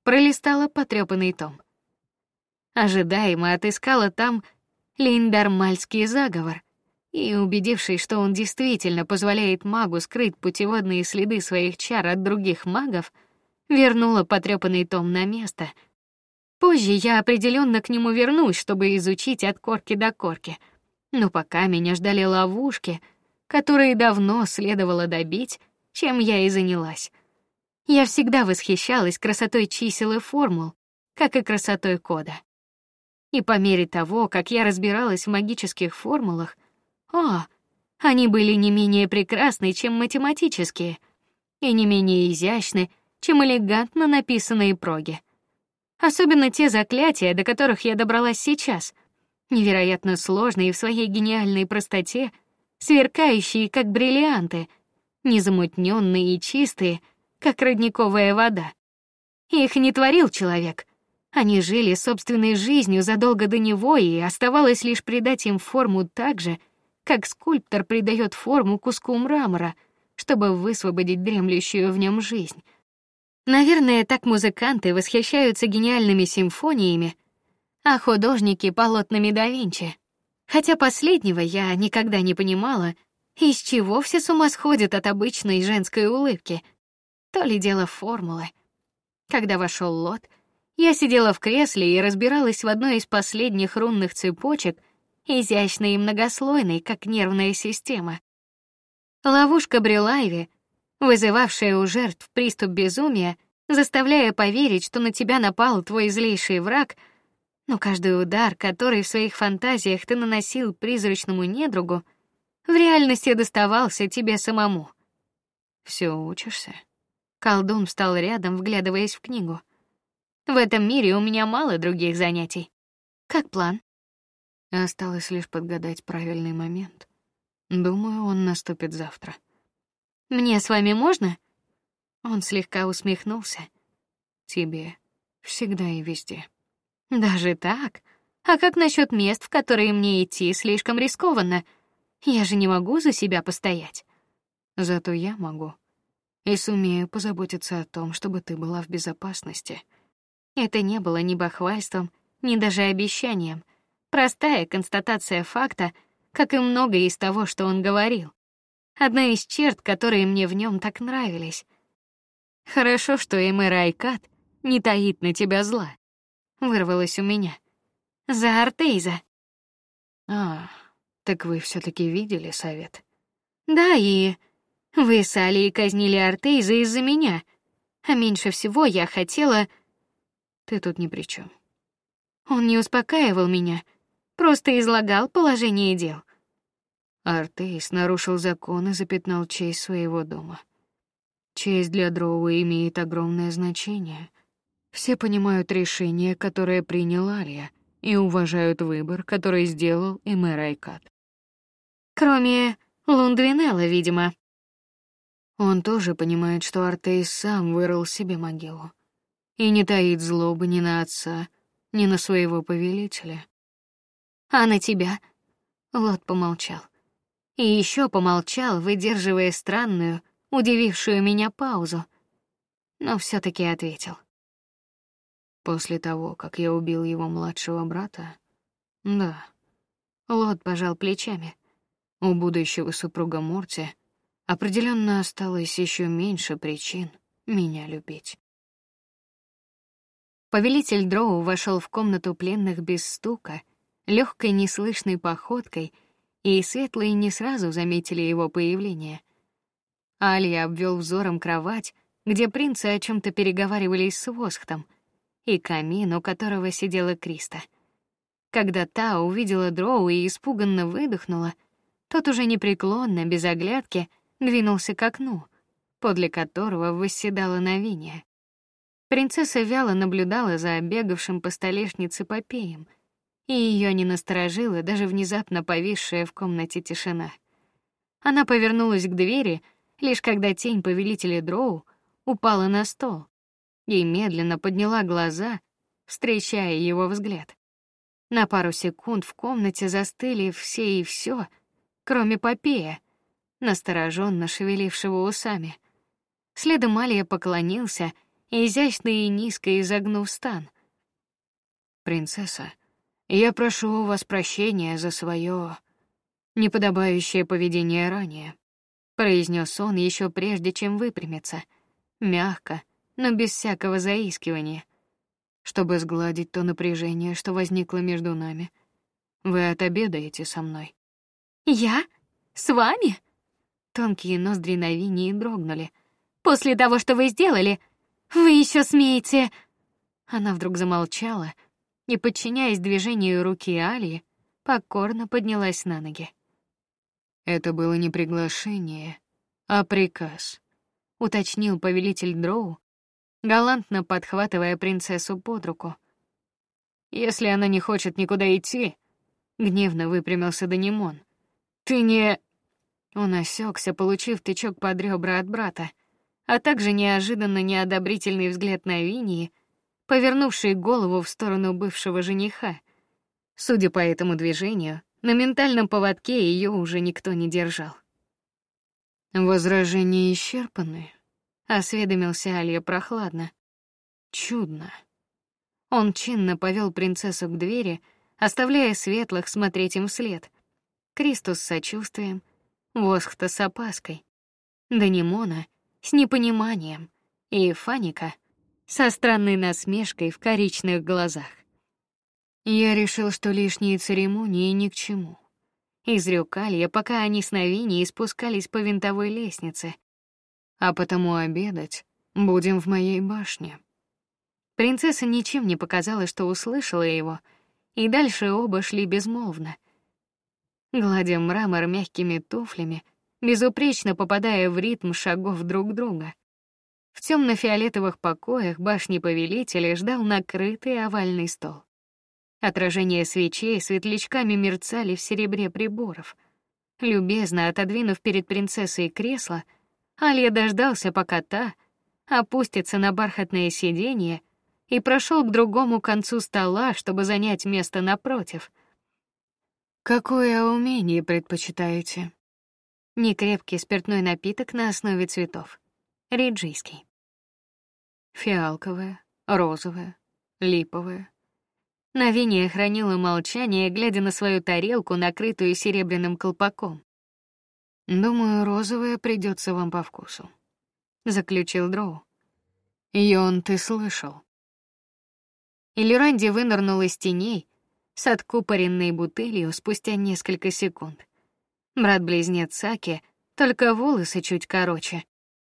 пролистала потрёпанный том. Ожидаемо отыскала там Линдармальский заговор, и, убедившись, что он действительно позволяет магу скрыть путеводные следы своих чар от других магов, вернула потрёпанный том на место. Позже я определенно к нему вернусь, чтобы изучить от корки до корки. Но пока меня ждали ловушки, которые давно следовало добить, чем я и занялась. Я всегда восхищалась красотой чисел и формул, как и красотой кода. И по мере того, как я разбиралась в магических формулах, о, они были не менее прекрасны, чем математические, и не менее изящны, чем элегантно написанные проги. Особенно те заклятия, до которых я добралась сейчас, невероятно сложные в своей гениальной простоте, сверкающие как бриллианты, незамутненные и чистые, как родниковая вода. Их не творил человек, они жили собственной жизнью задолго до него, и оставалось лишь придать им форму так же, как скульптор придает форму куску мрамора, чтобы высвободить дремлющую в нем жизнь. Наверное, так музыканты восхищаются гениальными симфониями, а художники полотнами да Винчи. Хотя последнего я никогда не понимала, из чего все с ума сходят от обычной женской улыбки. То ли дело формулы. Когда вошел Лот, я сидела в кресле и разбиралась в одной из последних рунных цепочек, изящной и многослойной, как нервная система. Ловушка Брюлайви, вызывавшая у жертв приступ безумия, заставляя поверить, что на тебя напал твой злейший враг, но каждый удар, который в своих фантазиях ты наносил призрачному недругу, в реальности доставался тебе самому. Все учишься? Колдун встал рядом, вглядываясь в книгу. В этом мире у меня мало других занятий. Как план? Осталось лишь подгадать правильный момент. Думаю, он наступит завтра. Мне с вами можно? Он слегка усмехнулся. Тебе всегда и везде. Даже так? А как насчет мест, в которые мне идти слишком рискованно? Я же не могу за себя постоять. Зато я могу. И сумею позаботиться о том, чтобы ты была в безопасности. Это не было ни бахвальством, ни даже обещанием. Простая констатация факта, как и многое из того, что он говорил. Одна из черт, которые мне в нем так нравились. Хорошо, что Эмэр Айкат не таит на тебя зла. Вырвалось у меня. За Артейза. А, так вы все таки видели совет? Да, и вы с Алией казнили Артейза из-за меня. А меньше всего я хотела... Ты тут ни при чем. Он не успокаивал меня, просто излагал положение дел. Артейс нарушил закон и запятнал честь своего дома. Честь для Дроу имеет огромное значение. Все понимают решение, которое принял Ария, и уважают выбор, который сделал Эмэр Айкат. Кроме Лундвинелла, видимо. Он тоже понимает, что Артейс сам вырыл себе могилу и не таит злобы ни на отца, ни на своего повелителя. А на тебя? Лот помолчал. И еще помолчал, выдерживая странную, удивившую меня паузу, но все таки ответил. После того, как я убил его младшего брата, да. Лот пожал плечами. У будущего супруга Морти определенно осталось еще меньше причин меня любить. Повелитель Дроу вошел в комнату пленных без стука, легкой неслышной походкой, и светлые не сразу заметили его появление. Алия обвел взором кровать, где принцы о чем то переговаривались с Восхтом, и камин, у которого сидела Криста. Когда та увидела Дроу и испуганно выдохнула, тот уже непреклонно, без оглядки, двинулся к окну, подле которого восседала Навиния. Принцесса вяло наблюдала за бегавшим по столешнице Попеем, и ее не насторожило даже внезапно повисшая в комнате тишина. Она повернулась к двери, лишь когда тень повелителя Дроу упала на стол и медленно подняла глаза, встречая его взгляд. На пару секунд в комнате застыли все и все, кроме Попея, настороженно шевелившего усами. Следом Алия поклонился, изящно и низко изогнув стан. Принцесса, я прошу у вас прощения за свое неподобающее поведение ранее произнес он еще прежде, чем выпрямиться, мягко, но без всякого заискивания, чтобы сгладить то напряжение, что возникло между нами. Вы отобедаете со мной. Я с вами? Тонкие ноздри Навинии дрогнули. После того, что вы сделали, вы еще смеете? Она вдруг замолчала и, подчиняясь движению руки Али, покорно поднялась на ноги. Это было не приглашение, а приказ, уточнил повелитель Дроу, галантно подхватывая принцессу под руку. Если она не хочет никуда идти, гневно выпрямился Данимон. Ты не Он осекся, получив тычок под ребра от брата, а также неожиданно неодобрительный взгляд на Винии, повернувший голову в сторону бывшего жениха. Судя по этому движению, на ментальном поводке ее уже никто не держал. Возражения исчерпаны, осведомился Алия прохладно. Чудно. Он чинно повел принцессу к двери, оставляя светлых смотреть им вслед. Кристус с сочувствием, Восхта с опаской, Данимона с непониманием и Фаника со странной насмешкой в коричневых глазах. Я решил, что лишние церемонии ни к чему. Изрёк Алья, пока они с Новиней спускались по винтовой лестнице. А потому обедать будем в моей башне. Принцесса ничем не показала, что услышала его, и дальше оба шли безмолвно. Гладя мрамор мягкими туфлями, безупречно попадая в ритм шагов друг друга. В темно-фиолетовых покоях башни повелителя ждал накрытый овальный стол. Отражения свечей светлячками мерцали в серебре приборов. Любезно отодвинув перед принцессой кресло, Алья дождался, пока та опустится на бархатное сиденье и прошел к другому концу стола, чтобы занять место напротив. Какое умение предпочитаете? Некрепкий спиртной напиток на основе цветов. Риджийский фиалковое, розовое, липовое. Навиния хранила молчание, глядя на свою тарелку, накрытую серебряным колпаком. Думаю, розовое придется вам по вкусу, заключил Дроу. Йон, ты слышал? Иллиранди вынырнул из теней с откупоренной бутылью спустя несколько секунд. Брат-близнец Саки, только волосы чуть короче,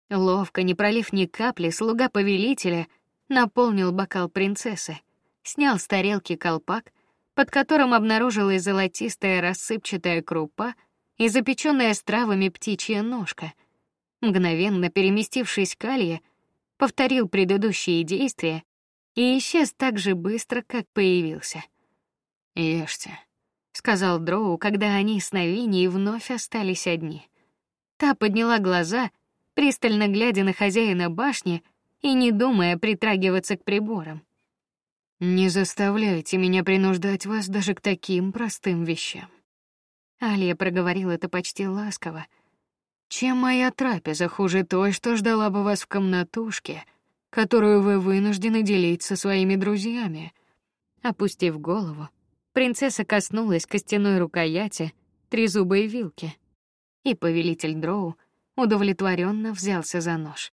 Ловко, не пролив ни капли, слуга повелителя наполнил бокал принцессы, снял с тарелки колпак, под которым обнаружилась золотистая рассыпчатая крупа и запеченная с травами птичья ножка. Мгновенно переместившись к Алье, повторил предыдущие действия и исчез так же быстро, как появился. Ешьте, сказал Дроу, когда они с Новиней вновь остались одни. Та подняла глаза пристально глядя на хозяина башни и не думая притрагиваться к приборам. Не заставляйте меня принуждать вас даже к таким простым вещам. Алия проговорила это почти ласково. Чем моя трапеза хуже той, что ждала бы вас в комнатушке, которую вы вынуждены делить со своими друзьями? Опустив голову, принцесса коснулась костяной рукояти трезубой вилки, и повелитель Дроу удовлетворенно взялся за нож.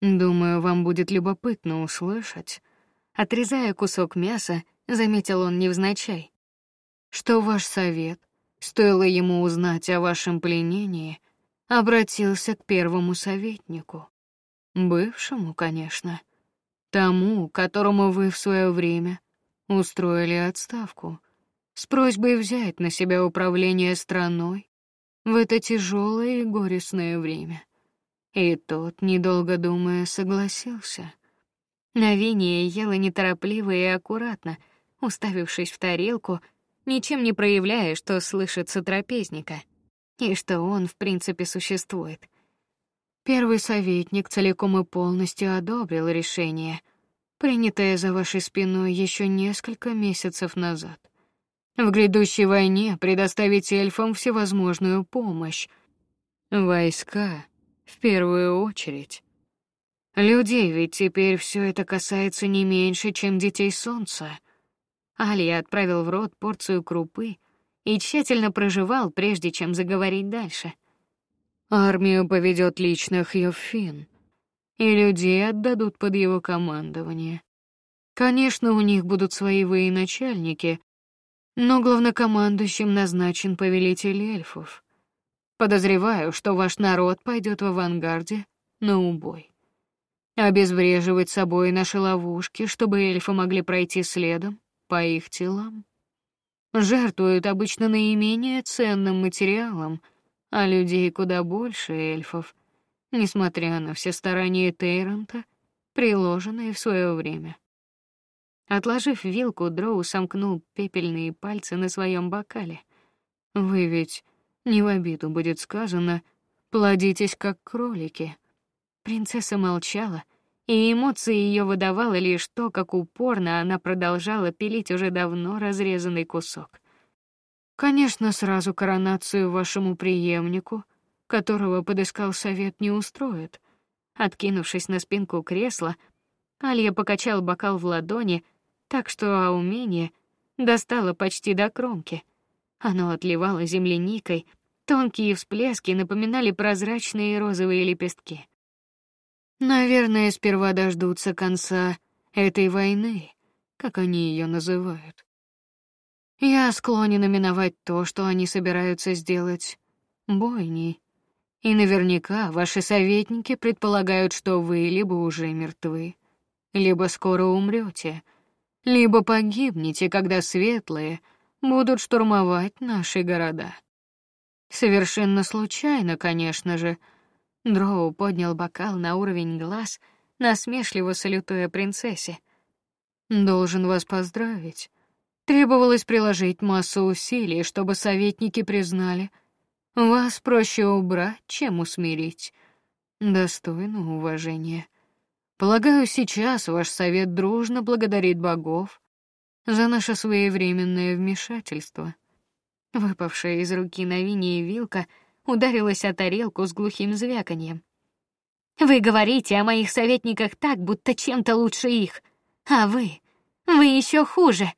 Думаю, вам будет любопытно услышать, отрезая кусок мяса, заметил он невзначай, что ваш совет, стоило ему узнать о вашем пленении, обратился к первому советнику, бывшему, конечно, тому, которому вы в свое время устроили отставку, с просьбой взять на себя управление страной в это тяжелое и горестное время. И тот, недолго думая, согласился. Навиния ела неторопливо и аккуратно, уставившись в тарелку, ничем не проявляя, что слышится трапезника, и что он, в принципе, существует. Первый советник целиком и полностью одобрил решение, принятое за вашей спиной еще несколько месяцев назад в грядущей войне предоставить эльфам всевозможную помощь. Войска в первую очередь. Людей ведь теперь все это касается не меньше, чем детей солнца. Алия отправил в рот порцию крупы и тщательно прожевал, прежде чем заговорить дальше. Армию поведет лично Хьёфин, и людей отдадут под его командование. Конечно, у них будут свои военачальники, но главнокомандующим назначен повелитель эльфов. Подозреваю, что ваш народ пойдет в авангарде на убой. Обезвреживать собой наши ловушки, чтобы эльфы могли пройти следом по их телам. Жертвуют обычно наименее ценным материалом, а людей куда больше эльфов, несмотря на все старания Тейранта, приложенные в свое время. Отложив вилку, Дроу сомкнул пепельные пальцы на своем бокале. Вы ведь не в обиду будет сказано, плодитесь как кролики. Принцесса молчала, и эмоции ее выдавало лишь то, как упорно она продолжала пилить уже давно разрезанный кусок. Конечно, сразу коронацию вашему преемнику, которого подыскал совет, не устроит. Откинувшись на спинку кресла, Алья покачал бокал в ладони, так что умение достало почти до кромки. Оно отливало земляникой, тонкие всплески напоминали прозрачные розовые лепестки. Наверное, сперва дождутся конца этой войны, как они ее называют. Я склонен именовать то, что они собираются сделать, бойней. И наверняка ваши советники предполагают, что вы либо уже мертвы, либо скоро умрете, либо погибнете, когда светлые будут штурмовать наши города. Совершенно случайно, конечно же. Дроу поднял бокал на уровень глаз, насмешливо салютуя принцессе. Должен вас поздравить. Требовалось приложить массу усилий, чтобы советники признали, вас проще убрать, чем усмирить. Достойно уважения. Полагаю, сейчас ваш совет дружно благодарит богов за наше своевременное вмешательство. Выпавшая из руки на вине вилка ударилась о тарелку с глухим звяканьем. Вы говорите о моих советниках так, будто чем-то лучше их, а вы, вы еще хуже.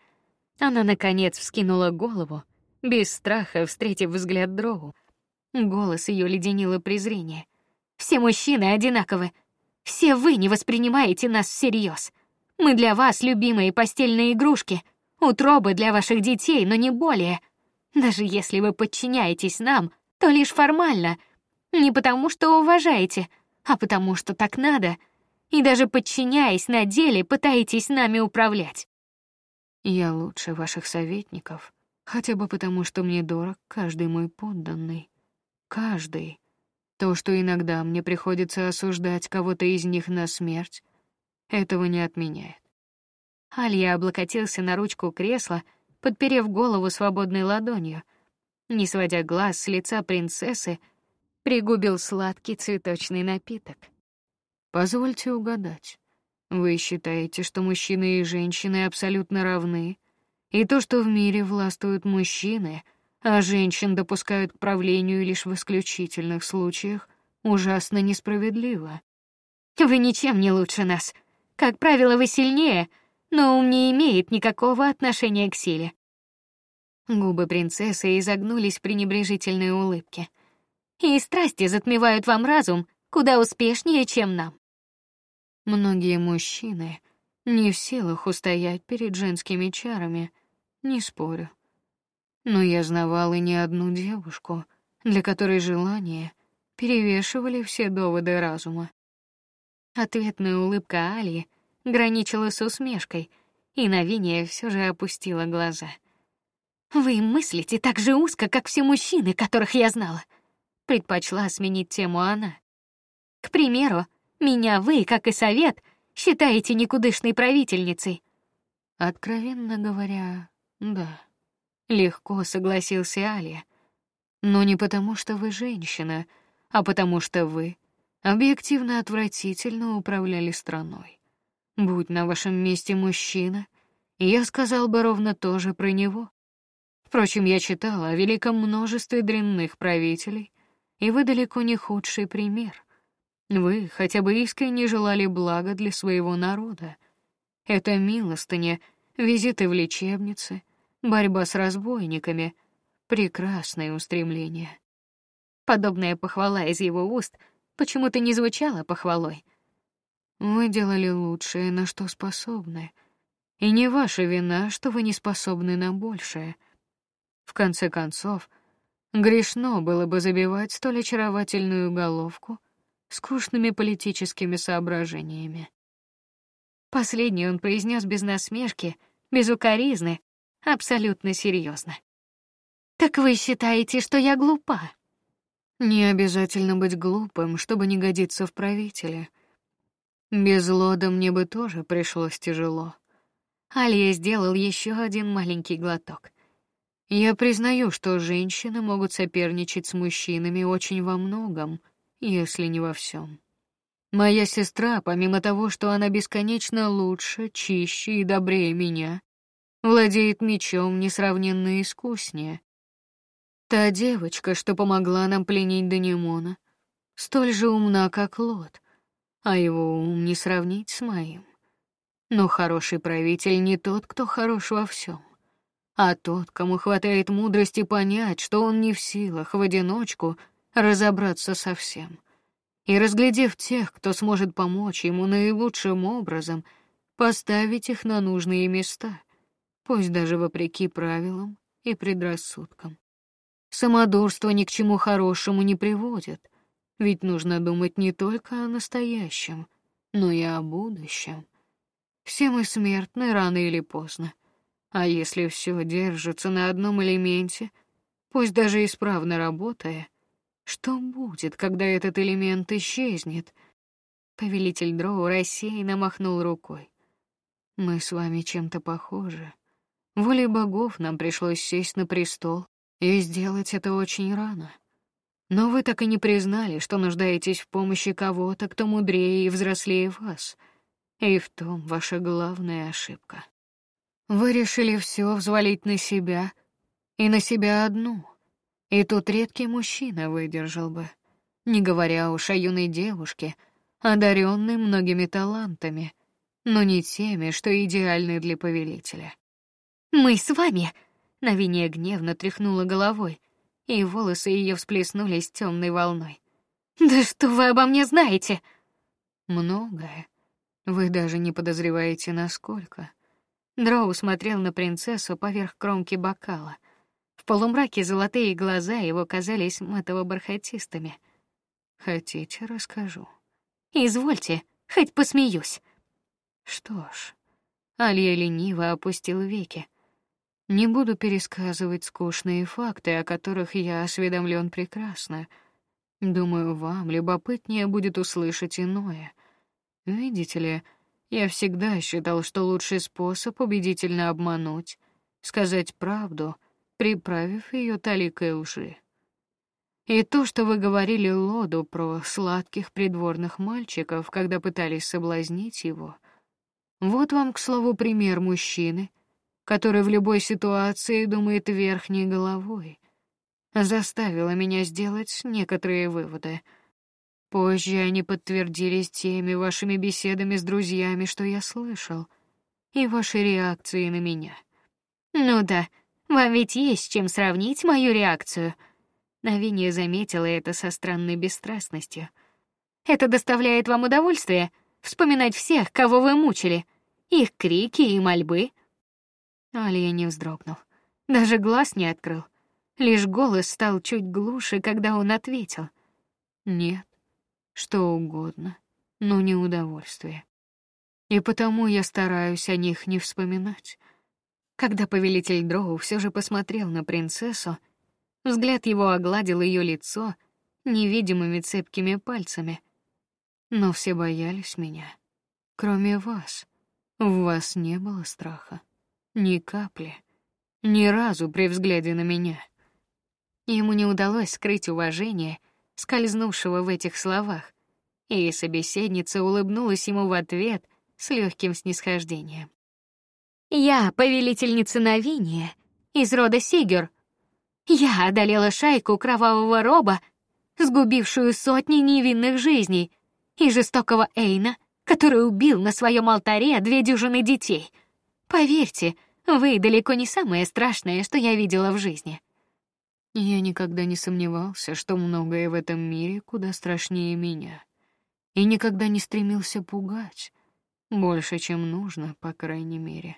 Она наконец вскинула голову, без страха встретив взгляд Дроу. Голос ее леденило презрение. Все мужчины одинаковы. Все вы не воспринимаете нас всерьез. Мы для вас любимые постельные игрушки, утробы для ваших детей, но не более. Даже если вы подчиняетесь нам, то лишь формально, не потому что уважаете, а потому что так надо. И даже подчиняясь на деле, пытаетесь нами управлять. Я лучше ваших советников, хотя бы потому, что мне дорог каждый мой подданный, каждый. То, что иногда мне приходится осуждать кого-то из них на смерть, этого не отменяет. Алья облокотился на ручку кресла, подперев голову свободной ладонью, не сводя глаз с лица принцессы, пригубил сладкий цветочный напиток. Позвольте угадать. Вы считаете, что мужчины и женщины абсолютно равны, и то, что в мире властвуют мужчины, а женщин допускают к правлению лишь в исключительных случаях, ужасно несправедливо. Вы ничем не лучше нас. Как правило, вы сильнее, но ум не имеет никакого отношения к силе. Губы принцессы изогнулись в пренебрежительной улыбке. И страсти затмевают вам разум куда успешнее, чем нам. Многие мужчины не в силах устоять перед женскими чарами, не спорю. Но я знавал и не одну девушку, для которой желания перевешивали все доводы разума. Ответная улыбка Али граничила с усмешкой, и Навиния все же опустила глаза. Вы мыслите так же узко, как все мужчины, которых я знала. Предпочла сменить тему она. К примеру, меня вы, как и совет, считаете никудышной правительницей. Откровенно говоря, да. Легко согласился Алия. Но не потому, что вы женщина, а потому что вы объективно отвратительно управляли страной. Будь на вашем месте мужчина, я сказал бы ровно то же про него. Впрочем, я читала о великом множестве дрянных правителей, и вы далеко не худший пример. Вы хотя бы искренне желали блага для своего народа. Это милостыня, визиты в лечебницы, борьба с разбойниками, прекрасное устремление. Подобная похвала из его уст почему-то не звучала похвалой. Вы делали лучшее, на что способны, и не ваша вина, что вы не способны на большее. В конце концов, грешно было бы забивать столь очаровательную головку скучными политическими соображениями. Последний он произнес без насмешки, без укоризны, абсолютно серьезно. Так вы считаете, что я глупа? Не обязательно быть глупым, чтобы не годиться в правителе. Без Лода мне бы тоже пришлось тяжело. Алия сделал еще один маленький глоток. Я признаю, что женщины могут соперничать с мужчинами очень во многом, если не во всем. Моя сестра, помимо того, что она бесконечно лучше, чище и добрее меня, владеет мечом несравненно искуснее. Та девочка, что помогла нам пленить Данимона, столь же умна, как Лот, а его ум не сравнить с моим. Но хороший правитель не тот, кто хорош во всем а тот, кому хватает мудрости понять, что он не в силах в одиночку разобраться со всем. и, разглядев тех, кто сможет помочь ему наилучшим образом, поставить их на нужные места, пусть даже вопреки правилам и предрассудкам. Самодурство ни к чему хорошему не приводит, ведь нужно думать не только о настоящем, но и о будущем. Все мы смертны рано или поздно. А если все держится на одном элементе, пусть даже исправно работая, что будет, когда этот элемент исчезнет? Повелитель Дроу рассеянно махнул рукой. Мы с вами чем-то похожи. Волей богов нам пришлось сесть на престол, и сделать это очень рано. Но вы так и не признали, что нуждаетесь в помощи кого-то, кто мудрее и взрослее вас. И в том ваша главная ошибка. Вы решили все взвалить на себя и на себя одну. И тут редкий мужчина выдержал бы, не говоря уж о юной девушке, одаренной многими талантами, но не теми, что идеальны для повелителя. Мы с вами. Навиния гневно тряхнула головой, и волосы ее всплеснулись темной волной. Да что вы обо мне знаете? Многое. Вы даже не подозреваете, насколько. Дроу смотрел на принцессу поверх кромки бокала. В полумраке золотые глаза его казались матово-бархатистыми. Хотите, расскажу. Извольте, хоть посмеюсь. Что ж, Алия лениво опустил веки. Не буду пересказывать скучные факты, о которых я осведомлен прекрасно. Думаю, вам любопытнее будет услышать иное. Видите ли, я всегда считал, что лучший способ убедительно обмануть, сказать правду, приправив ее таликой лжи. И то, что вы говорили Лоду про сладких придворных мальчиков, когда пытались соблазнить его, вот вам, к слову, пример мужчины, который в любой ситуации думает верхней головой, заставило меня сделать некоторые выводы. Позже они подтвердились теми вашими беседами с друзьями, что я слышал, и вашей реакцией на меня. Ну да, вам ведь есть чем сравнить мою реакцию. Навинья заметила это со странной бесстрастностью. Это доставляет вам удовольствие вспоминать всех, кого вы мучили, их крики и мольбы. Алия не вздрогнул, даже глаз не открыл. Лишь голос стал чуть глуше, когда он ответил: "Нет, что угодно, но не удовольствие. И потому я стараюсь о них не вспоминать. Когда повелитель Дроу все же посмотрел на принцессу, взгляд его огладил ее лицо невидимыми цепкими пальцами. Но все боялись меня, кроме вас. В вас не было страха, ни капли, ни разу при взгляде на меня. Ему не удалось скрыть уважение, скользнувшего в этих словах, и собеседница улыбнулась ему в ответ с легким снисхождением. Я повелительница Навиния из рода Сигер. Я одолела шайку кровавого роба, сгубившую сотни невинных жизней, и жестокого Эйна, который убил на своем алтаре две дюжины детей. Поверьте, вы далеко не самое страшное, что я видела в жизни. Я никогда не сомневался, что многое в этом мире куда страшнее меня, и никогда не стремился пугать больше, чем нужно, по крайней мере.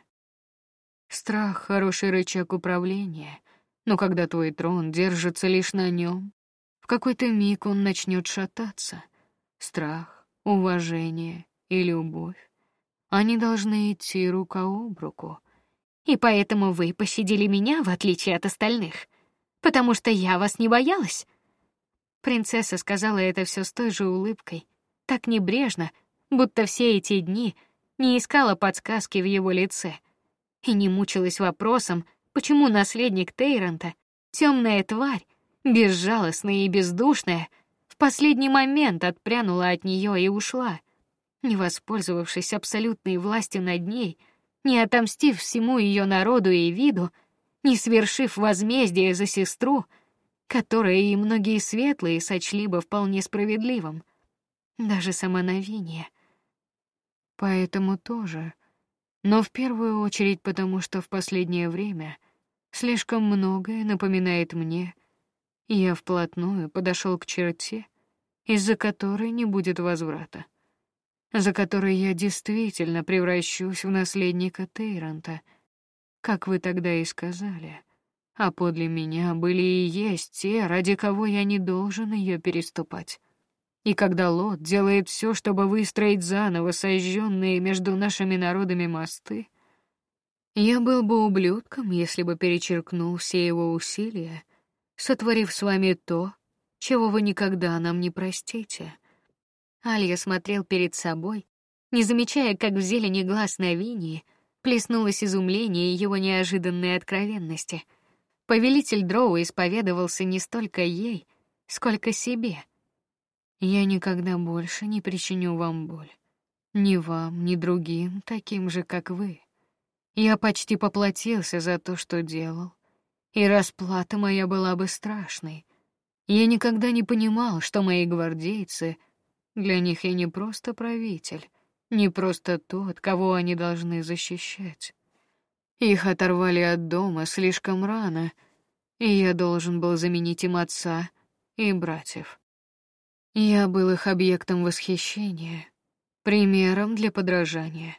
Страх хороший рычаг управления, но когда твой трон держится лишь на нем, в какой-то миг он начнет шататься. Страх, уважение и любовь, они должны идти рука об руку. И поэтому вы пощадили меня, в отличие от остальных, потому что я вас не боялась. Принцесса сказала это все с той же улыбкой, так небрежно, будто все эти дни не искала подсказки в его лице и не мучилась вопросом, почему наследник Тейранта, темная тварь, безжалостная и бездушная, в последний момент отпрянула от нее и ушла, не воспользовавшись абсолютной властью над ней, не отомстив всему ее народу и виду, не свершив возмездие за сестру, которое и многие светлые сочли бы вполне справедливым, даже сама Навиния. Поэтому тоже но в первую очередь потому, что в последнее время слишком многое напоминает мне. Я вплотную подошел к черте из-за которой не будет возврата, за которой я действительно превращусь в наследника Тейранта, как вы тогда и сказали. А подле меня были и есть те, ради кого я не должен ее переступать. И когда Лот делает все, чтобы выстроить заново сожженные между нашими народами мосты, я был бы ублюдком, если бы перечеркнул все его усилия, сотворив с вами то, чего вы никогда нам не простите. Алья смотрел перед собой, не замечая, как в зелени глаз Навинии плеснулось изумление его неожиданной откровенности. Повелитель Дроу исповедовался не столько ей, сколько себе — я никогда больше не причиню вам боль. Ни вам, ни другим, таким же, как вы. Я почти поплатился за то, что делал, и расплата моя была бы страшной. Я никогда не понимал, что мои гвардейцы для них я не просто правитель, не просто тот, кого они должны защищать. Их оторвали от дома слишком рано, и я должен был заменить им отца и братьев. Я был их объектом восхищения, примером для подражания.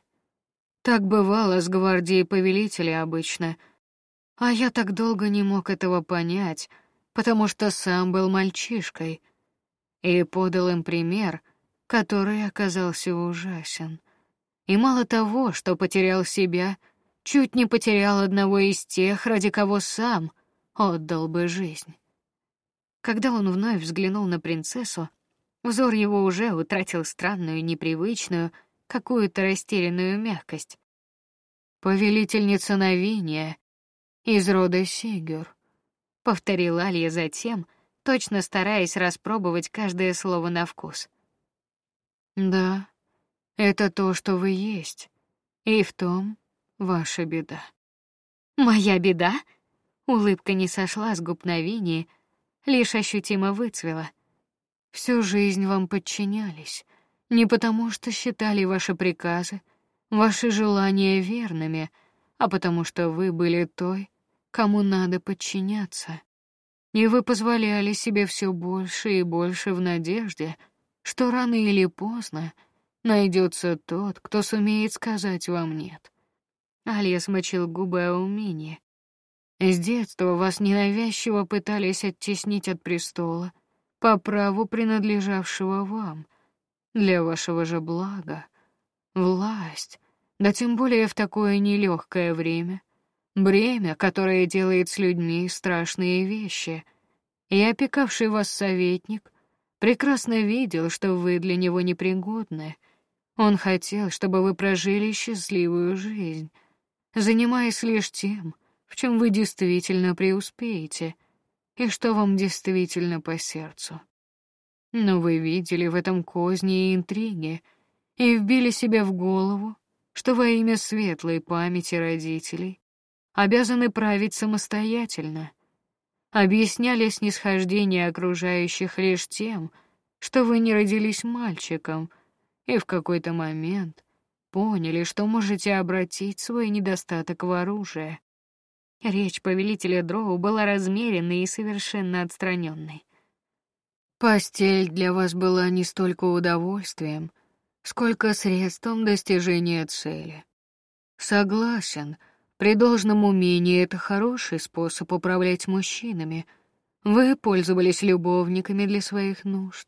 Так бывало с гвардией повелителя обычно, а я так долго не мог этого понять, потому что сам был мальчишкой и подал им пример, который оказался ужасен. И мало того, что потерял себя, чуть не потерял одного из тех, ради кого сам отдал бы жизнь. Когда он вновь взглянул на принцессу, Взор его уже утратил странную, непривычную, какую-то растерянную мягкость. Повелительница Навиния из рода Сигюр, повторила Алья затем, точно стараясь распробовать каждое слово на вкус. Да, это то, что вы есть, и в том ваша беда. Моя беда? Улыбка не сошла с губ Навинии, лишь ощутимо выцвела. Всю жизнь вам подчинялись, не потому что считали ваши приказы, ваши желания верными, а потому что вы были той, кому надо подчиняться. И вы позволяли себе все больше и больше в надежде, что рано или поздно найдется тот, кто сумеет сказать вам нет. Алия смочил губы о умении. С детства вас ненавязчиво пытались оттеснить от престола, по праву принадлежавшего вам, для вашего же блага. Власть, да тем более в такое нелегкое время, бремя, которое делает с людьми страшные вещи. И опекавший вас советник прекрасно видел, что вы для него непригодны. Он хотел, чтобы вы прожили счастливую жизнь, занимаясь лишь тем, в чем вы действительно преуспеете — и что вам действительно по сердцу. Но вы видели в этом козни и интриги и вбили себе в голову, что во имя светлой памяти родителей обязаны править самостоятельно. Объясняли снисхождение окружающих лишь тем, что вы не родились мальчиком, и в какой-то момент поняли, что можете обратить свой недостаток в оружие. Речь повелителя Дроу была размеренной и совершенно отстраненной. Постель для вас была не столько удовольствием, сколько средством достижения цели. Согласен, при должном умении это хороший способ управлять мужчинами. Вы пользовались любовниками для своих нужд,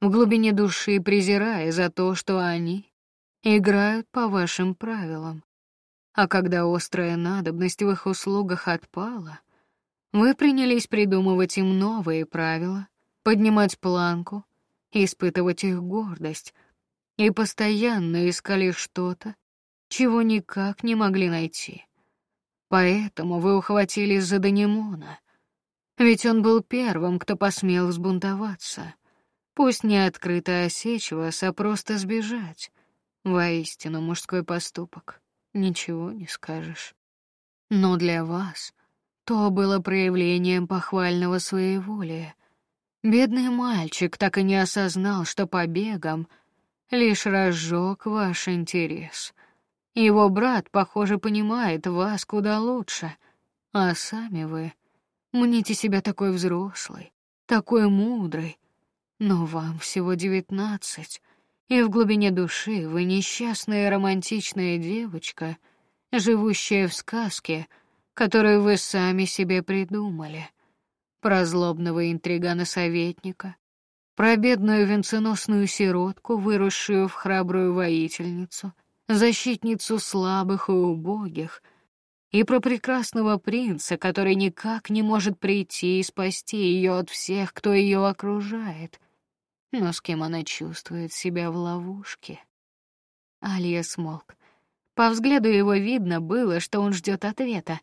в глубине души презирая за то, что они играют по вашим правилам. А когда острая надобность в их услугах отпала, вы принялись придумывать им новые правила, поднимать планку, испытывать их гордость и постоянно искали что-то, чего никак не могли найти. Поэтому вы ухватились за Данимона, ведь он был первым, кто посмел взбунтоваться. Пусть не открыто осечь вас, а просто сбежать. Воистину мужской поступок ничего не скажешь. Но для вас то было проявлением похвального своеволия. Бедный мальчик так и не осознал, что побегом лишь разжег ваш интерес. Его брат, похоже, понимает вас куда лучше, а сами вы мните себя такой взрослый, такой мудрый, Но вам всего девятнадцать, и в глубине души вы несчастная романтичная девочка, живущая в сказке, которую вы сами себе придумали. Про злобного интригана-советника, про бедную венценосную сиротку, выросшую в храбрую воительницу, защитницу слабых и убогих, и про прекрасного принца, который никак не может прийти и спасти ее от всех, кто ее окружает, но с кем она чувствует себя в ловушке. Алия смолк. По взгляду его видно было, что он ждет ответа.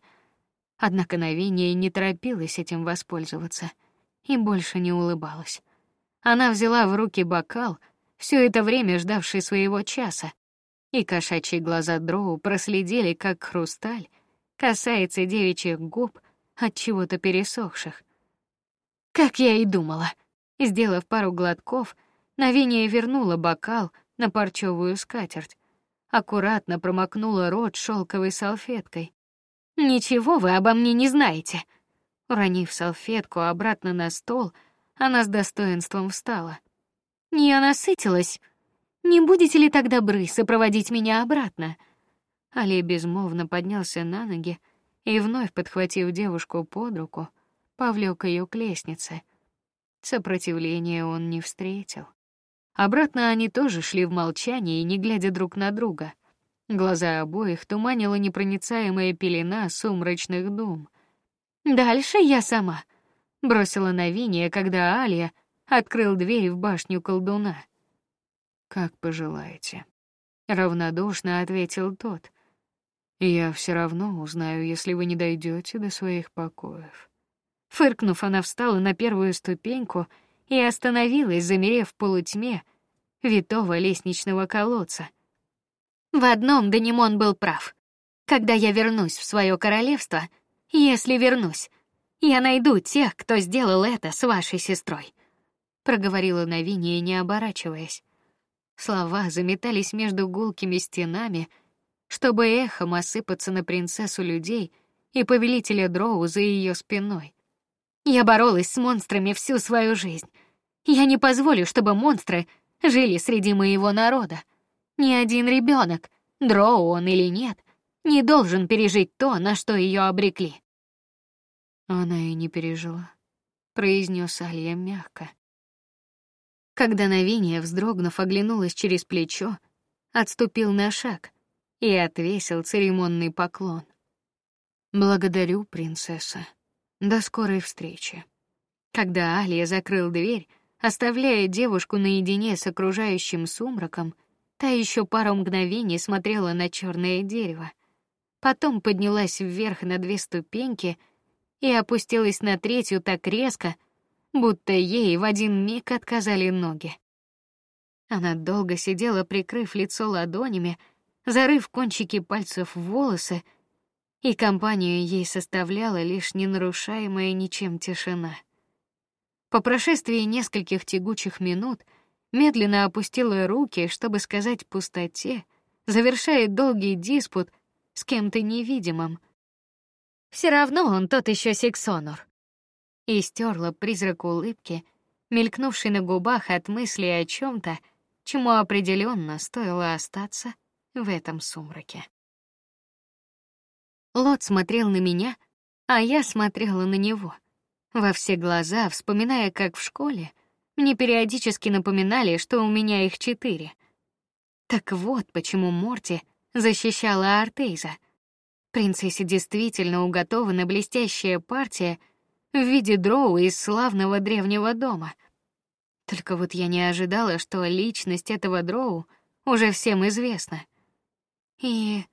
Однако Навиния не торопилась этим воспользоваться и больше не улыбалась. Она взяла в руки бокал, все это время ждавший своего часа, и кошачьи глаза Дроу проследили, как хрусталь касается девичьих губ от чего-то пересохших. Как я и думала. Сделав пару глотков, Навиния вернула бокал на парчевую скатерть, аккуратно промокнула рот шелковой салфеткой. Ничего вы обо мне не знаете. Уронив салфетку обратно на стол, она с достоинством встала. Я насытилась. Не будете ли так добры сопроводить меня обратно? Али безмолвно поднялся на ноги и вновь подхватив девушку под руку, повлек ее к лестнице. Сопротивления он не встретил. Обратно они тоже шли в молчании, не глядя друг на друга. Глаза обоих туманила непроницаемая пелена сумрачных дум. Дальше я сама бросила на Виния, когда Алия открыл дверь в башню колдуна. Как пожелаете, равнодушно ответил тот. Я все равно узнаю, если вы не дойдете до своих покоев. Фыркнув, она встала на первую ступеньку и остановилась, замерев в полутьме витого лестничного колодца. В одном Данимон был прав. Когда я вернусь в свое королевство, если вернусь, я найду тех, кто сделал это с вашей сестрой, проговорила Навиния, не оборачиваясь. Слова заметались между гулкими стенами, чтобы эхом осыпаться на принцессу людей и повелителя Дроу за ее спиной. Я боролась с монстрами всю свою жизнь. Я не позволю, чтобы монстры жили среди моего народа. Ни один ребенок, дроу он или нет, не должен пережить то, на что ее обрекли. Она и не пережила, произнес Алия мягко. Когда Навиния, вздрогнув, оглянулась через плечо, отступил на шаг и отвесил церемонный поклон. Благодарю, принцесса. До скорой встречи. Когда Алия закрыл дверь, оставляя девушку наедине с окружающим сумраком, та еще пару мгновений смотрела на черное дерево, потом поднялась вверх на две ступеньки и опустилась на третью так резко, будто ей в один миг отказали ноги. Она долго сидела, прикрыв лицо ладонями, зарыв кончики пальцев в волосы и компанию ей составляла лишь ненарушаемая ничем тишина. По прошествии нескольких тягучих минут медленно опустила руки, чтобы сказать пустоте, завершая долгий диспут с кем-то невидимым. Все равно он тот еще сексонор. И стерла призрак улыбки, мелькнувший на губах от мысли о чем-то, чему определенно стоило остаться в этом сумраке. Лот смотрел на меня, а я смотрела на него. Во все глаза, вспоминая, как в школе мне периодически напоминали, что у меня их четыре. Так вот, почему Морти защищала Артейза. Принцессе действительно уготована блестящая партия в виде дроу из славного древнего дома. Только вот я не ожидала, что личность этого дроу уже всем известна. И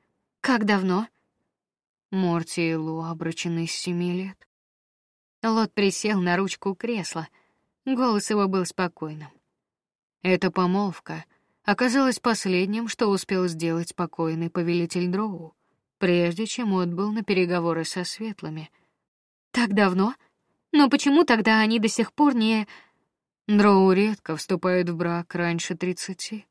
как давно? Морти и Лу обручены с семи лет. Лот присел на ручку кресла. Голос его был спокойным. Эта помолвка оказалась последним, что успел сделать спокойный повелитель Дроу, прежде чем отбыл на переговоры со светлыми. Так давно? Но почему тогда они до сих пор не Дроу редко вступают в брак раньше тридцати.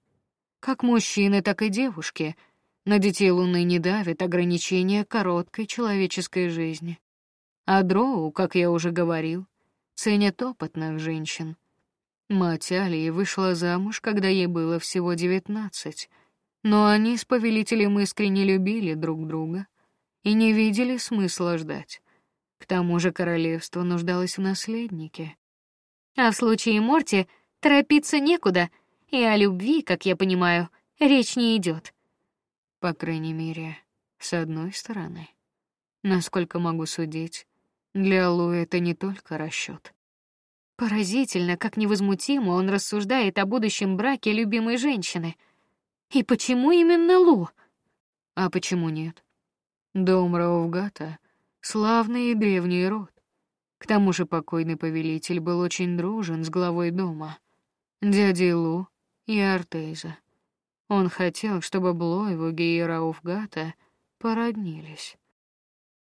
Как мужчины, так и девушки — на детей Луны не давит ограничения короткой человеческой жизни. А дроу, как я уже говорил, ценят опытных женщин. Мать Алии вышла замуж, когда ей было всего девятнадцать, но они с повелителем искренне любили друг друга и не видели смысла ждать. К тому же королевство нуждалось в наследнике. А в случае Морти торопиться некуда, и о любви, как я понимаю, речь не идет. По крайней мере, с одной стороны. Насколько могу судить, для Лу это не только расчет. Поразительно, как невозмутимо он рассуждает о будущем браке любимой женщины. И почему именно Лу? А почему нет? Дом Раугата — славный и древний род. К тому же покойный повелитель был очень дружен с главой дома, дядей Лу и Артейза. Он хотел, чтобы Блойвуги и Рауфгата породнились.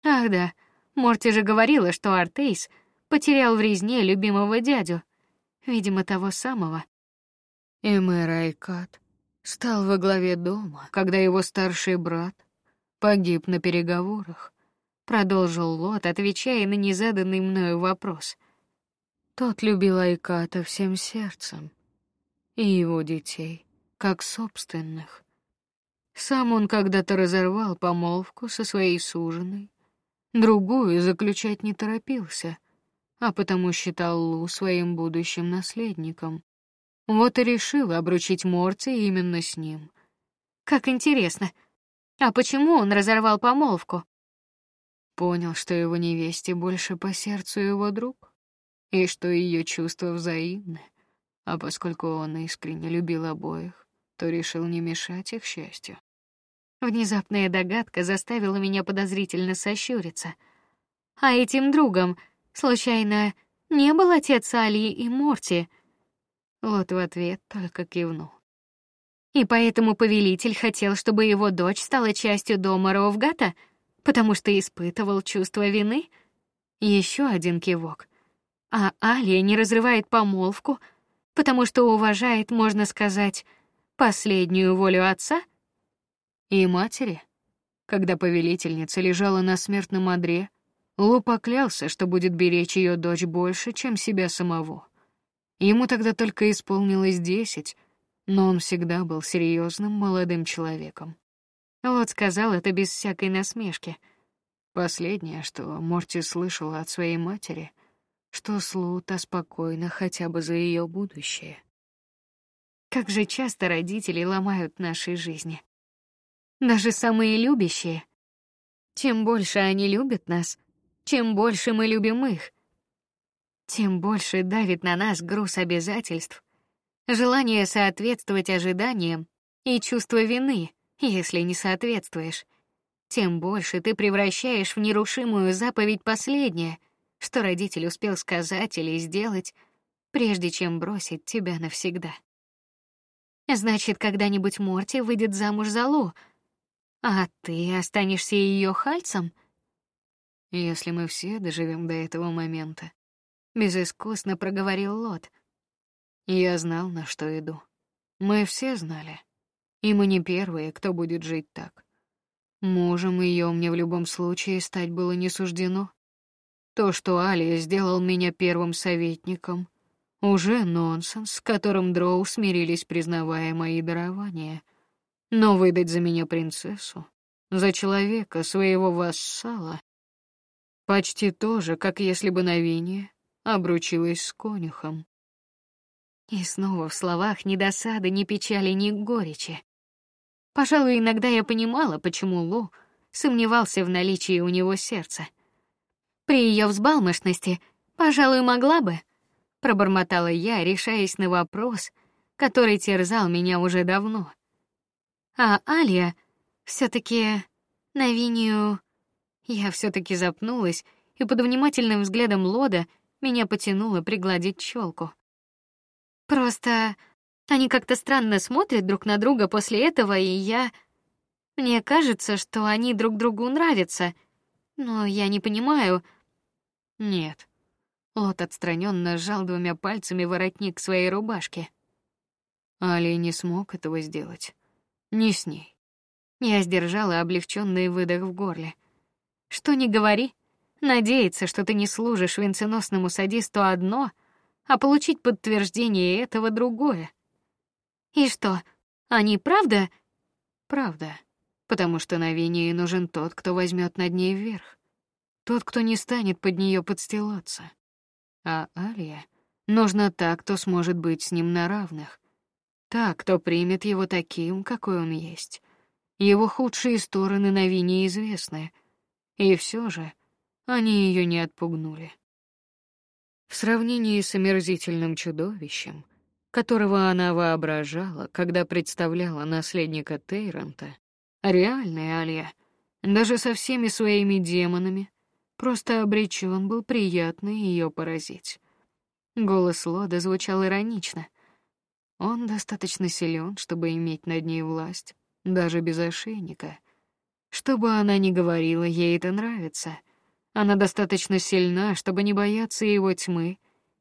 Ах да, Морти же говорила, что Артейз потерял в резне любимого дядю, видимо, того самого. Эмэр Айкат стал во главе дома, когда его старший брат погиб на переговорах. Продолжил Лот, отвечая на незаданный мною вопрос. Тот любил Айката всем сердцем и его детей, как собственных. Сам он когда-то разорвал помолвку со своей суженой, другую заключать не торопился, а потому считал Лу своим будущим наследником. Вот и решил обручить Морти именно с ним. Как интересно. А почему он разорвал помолвку? Понял, что его невесте больше по сердцу его друг, и что ее чувства взаимны. А поскольку он искренне любил обоих, то решил не мешать их счастью. Внезапная догадка заставила меня подозрительно сощуриться. А этим другом Случайно не был отец Алии и Морти? Лот в ответ только кивнул. И поэтому повелитель хотел, чтобы его дочь стала частью дома Ровгата, потому что испытывал чувство вины. Еще один кивок. А Алия не разрывает помолвку, потому что уважает, можно сказать, последнюю волю отца и матери. Когда повелительница лежала на смертном одре, Лу поклялся, что будет беречь ее дочь больше, чем себя самого. Ему тогда только исполнилось десять, но он всегда был серьезным молодым человеком. Вот сказал это без всякой насмешки. Последнее, что Морти слышала от своей матери, что Слута спокойно хотя бы за ее будущее. Как же часто родители ломают наши жизни. Даже самые любящие. Чем больше они любят нас, чем больше мы любим их, тем больше давит на нас груз обязательств, желание соответствовать ожиданиям и чувство вины, если не соответствуешь. Тем больше ты превращаешь в нерушимую заповедь последнее, что родитель успел сказать или сделать, прежде чем бросить тебя навсегда. Значит, когда-нибудь Морти выйдет замуж за Лу, а ты останешься ее хальцем — если мы все доживем до этого момента, безыскусно проговорил Лот. Я знал, на что иду. Мы все знали, и мы не первые, кто будет жить так. Мужем ее мне в любом случае стать было не суждено. То, что Алия сделал меня первым советником, уже нонсенс, с которым Дроу смирились, признавая мои дарования. Но выдать за меня принцессу, за человека, своего вассала, Почти то же, как если бы Навиния обручилась с конюхом. И снова в словах ни досады, ни печали, ни горечи. Пожалуй, иногда я понимала, почему Лу сомневался в наличии у него сердца. При ее взбалмошности, пожалуй, могла бы, пробормотала я, решаясь на вопрос, который терзал меня уже давно. А Алия все таки Навинию я все таки запнулась, и под внимательным взглядом Лода меня потянуло пригладить челку. Просто они как-то странно смотрят друг на друга после этого, и я мне кажется, что они друг другу нравятся, но я не понимаю. Нет. Лот отстраненно сжал двумя пальцами воротник своей рубашки. Али не смог этого сделать. Не с ней. Я сдержала облегченный выдох в горле. Что ни говори, надеяться, что ты не служишь венценосному садисту одно, а получить подтверждение этого другое. И что? Они правда? Правда. Потому что на Вении нужен тот, кто возьмет над ней верх. Тот, кто не станет под нее подстилаться. А Алия нужна та, кто сможет быть с ним на равных. Та, кто примет его таким, какой он есть. Его худшие стороны на Вине известны. И все же они ее не отпугнули. В сравнении с омерзительным чудовищем, которого она воображала, когда представляла наследника Тейранта, реальная Алия, даже со всеми своими демонами, просто обречен был приятно ее поразить. Голос Лода звучал иронично. Он достаточно силен, чтобы иметь над ней власть, даже без ошейника. Что бы она ни говорила, ей это нравится. Она достаточно сильна, чтобы не бояться его тьмы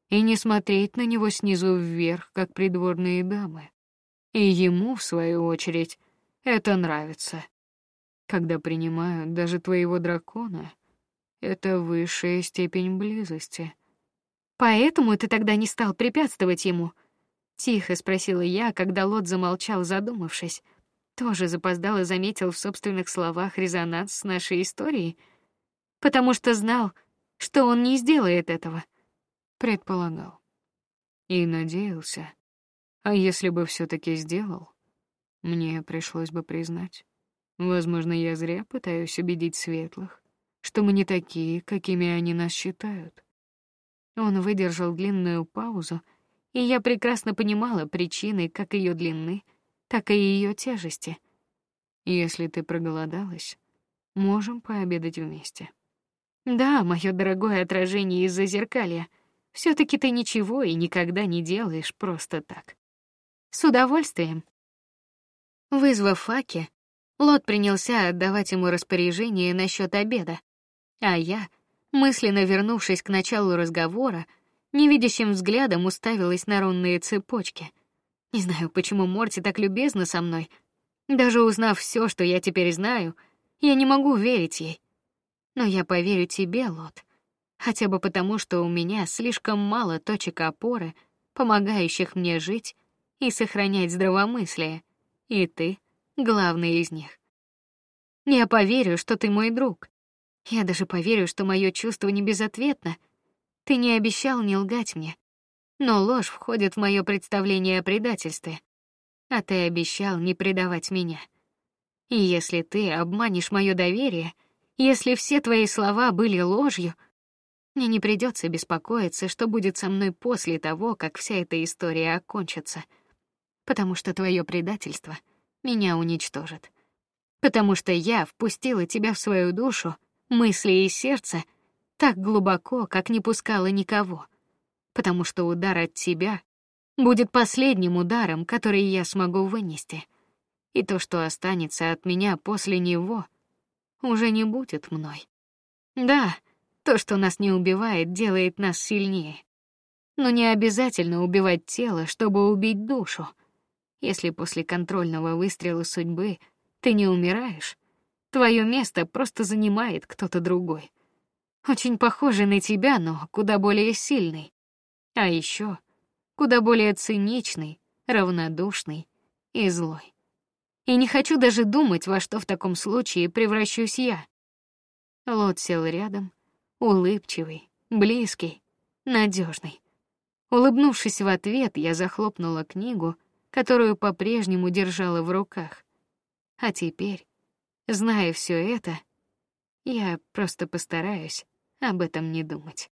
и не смотреть на него снизу вверх, как придворные дамы. И ему, в свою очередь, это нравится. Когда принимают даже твоего дракона, это высшая степень близости. Поэтому ты тогда не стал препятствовать ему? Тихо спросила я, когда Лот замолчал, задумавшись. Тоже запоздало заметил в собственных словах резонанс с нашей историей — потому что знал, что он не сделает этого. Предполагал и надеялся. А если бы все таки сделал, мне пришлось бы признать, возможно, я зря пытаюсь убедить светлых, что мы не такие, какими они нас считают. Он выдержал длинную паузу, и я прекрасно понимала причины как ее длины, так и ее тяжести. Если ты проголодалась, можем пообедать вместе. Да, мое дорогое отражение из-за зеркалья. Все таки ты ничего и никогда не делаешь просто так. С удовольствием. Вызвав Факи, Лот принялся отдавать ему распоряжение насчет обеда, а я, мысленно вернувшись к началу разговора, невидящим взглядом уставилась на рунные цепочки. Не знаю, почему Морти так любезна со мной. Даже узнав все, что я теперь знаю, я не могу верить ей. Но я поверю тебе, Лот, хотя бы потому, что у меня слишком мало точек опоры, помогающих мне жить и сохранять здравомыслие, и ты главный из них. Я поверю, что ты мой друг. Я даже поверю, что мое чувство не безответно. Ты не обещал не лгать мне. Но ложь входит в мое представление о предательстве. А ты обещал не предавать меня. И если ты обманешь мое доверие, если все твои слова были ложью, мне не придется беспокоиться, что будет со мной после того, как вся эта история окончится, потому что твое предательство меня уничтожит, потому что я впустила тебя в свою душу, мысли и сердце так глубоко, как не пускала никого, потому что удар от тебя будет последним ударом, который я смогу вынести, и то, что останется от меня после него — уже не будет мной. Да, то, что нас не убивает, делает нас сильнее. Но не обязательно убивать тело, чтобы убить душу. Если после контрольного выстрела судьбы ты не умираешь, твое место просто занимает кто-то другой. Очень похожий на тебя, но куда более сильный. А еще куда более циничный, равнодушный и злой и не хочу даже думать, во что в таком случае превращусь я. Лот сел рядом, улыбчивый, близкий, надежный. Улыбнувшись в ответ, я захлопнула книгу, которую по-прежнему держала в руках. А теперь, зная все это, я просто постараюсь об этом не думать.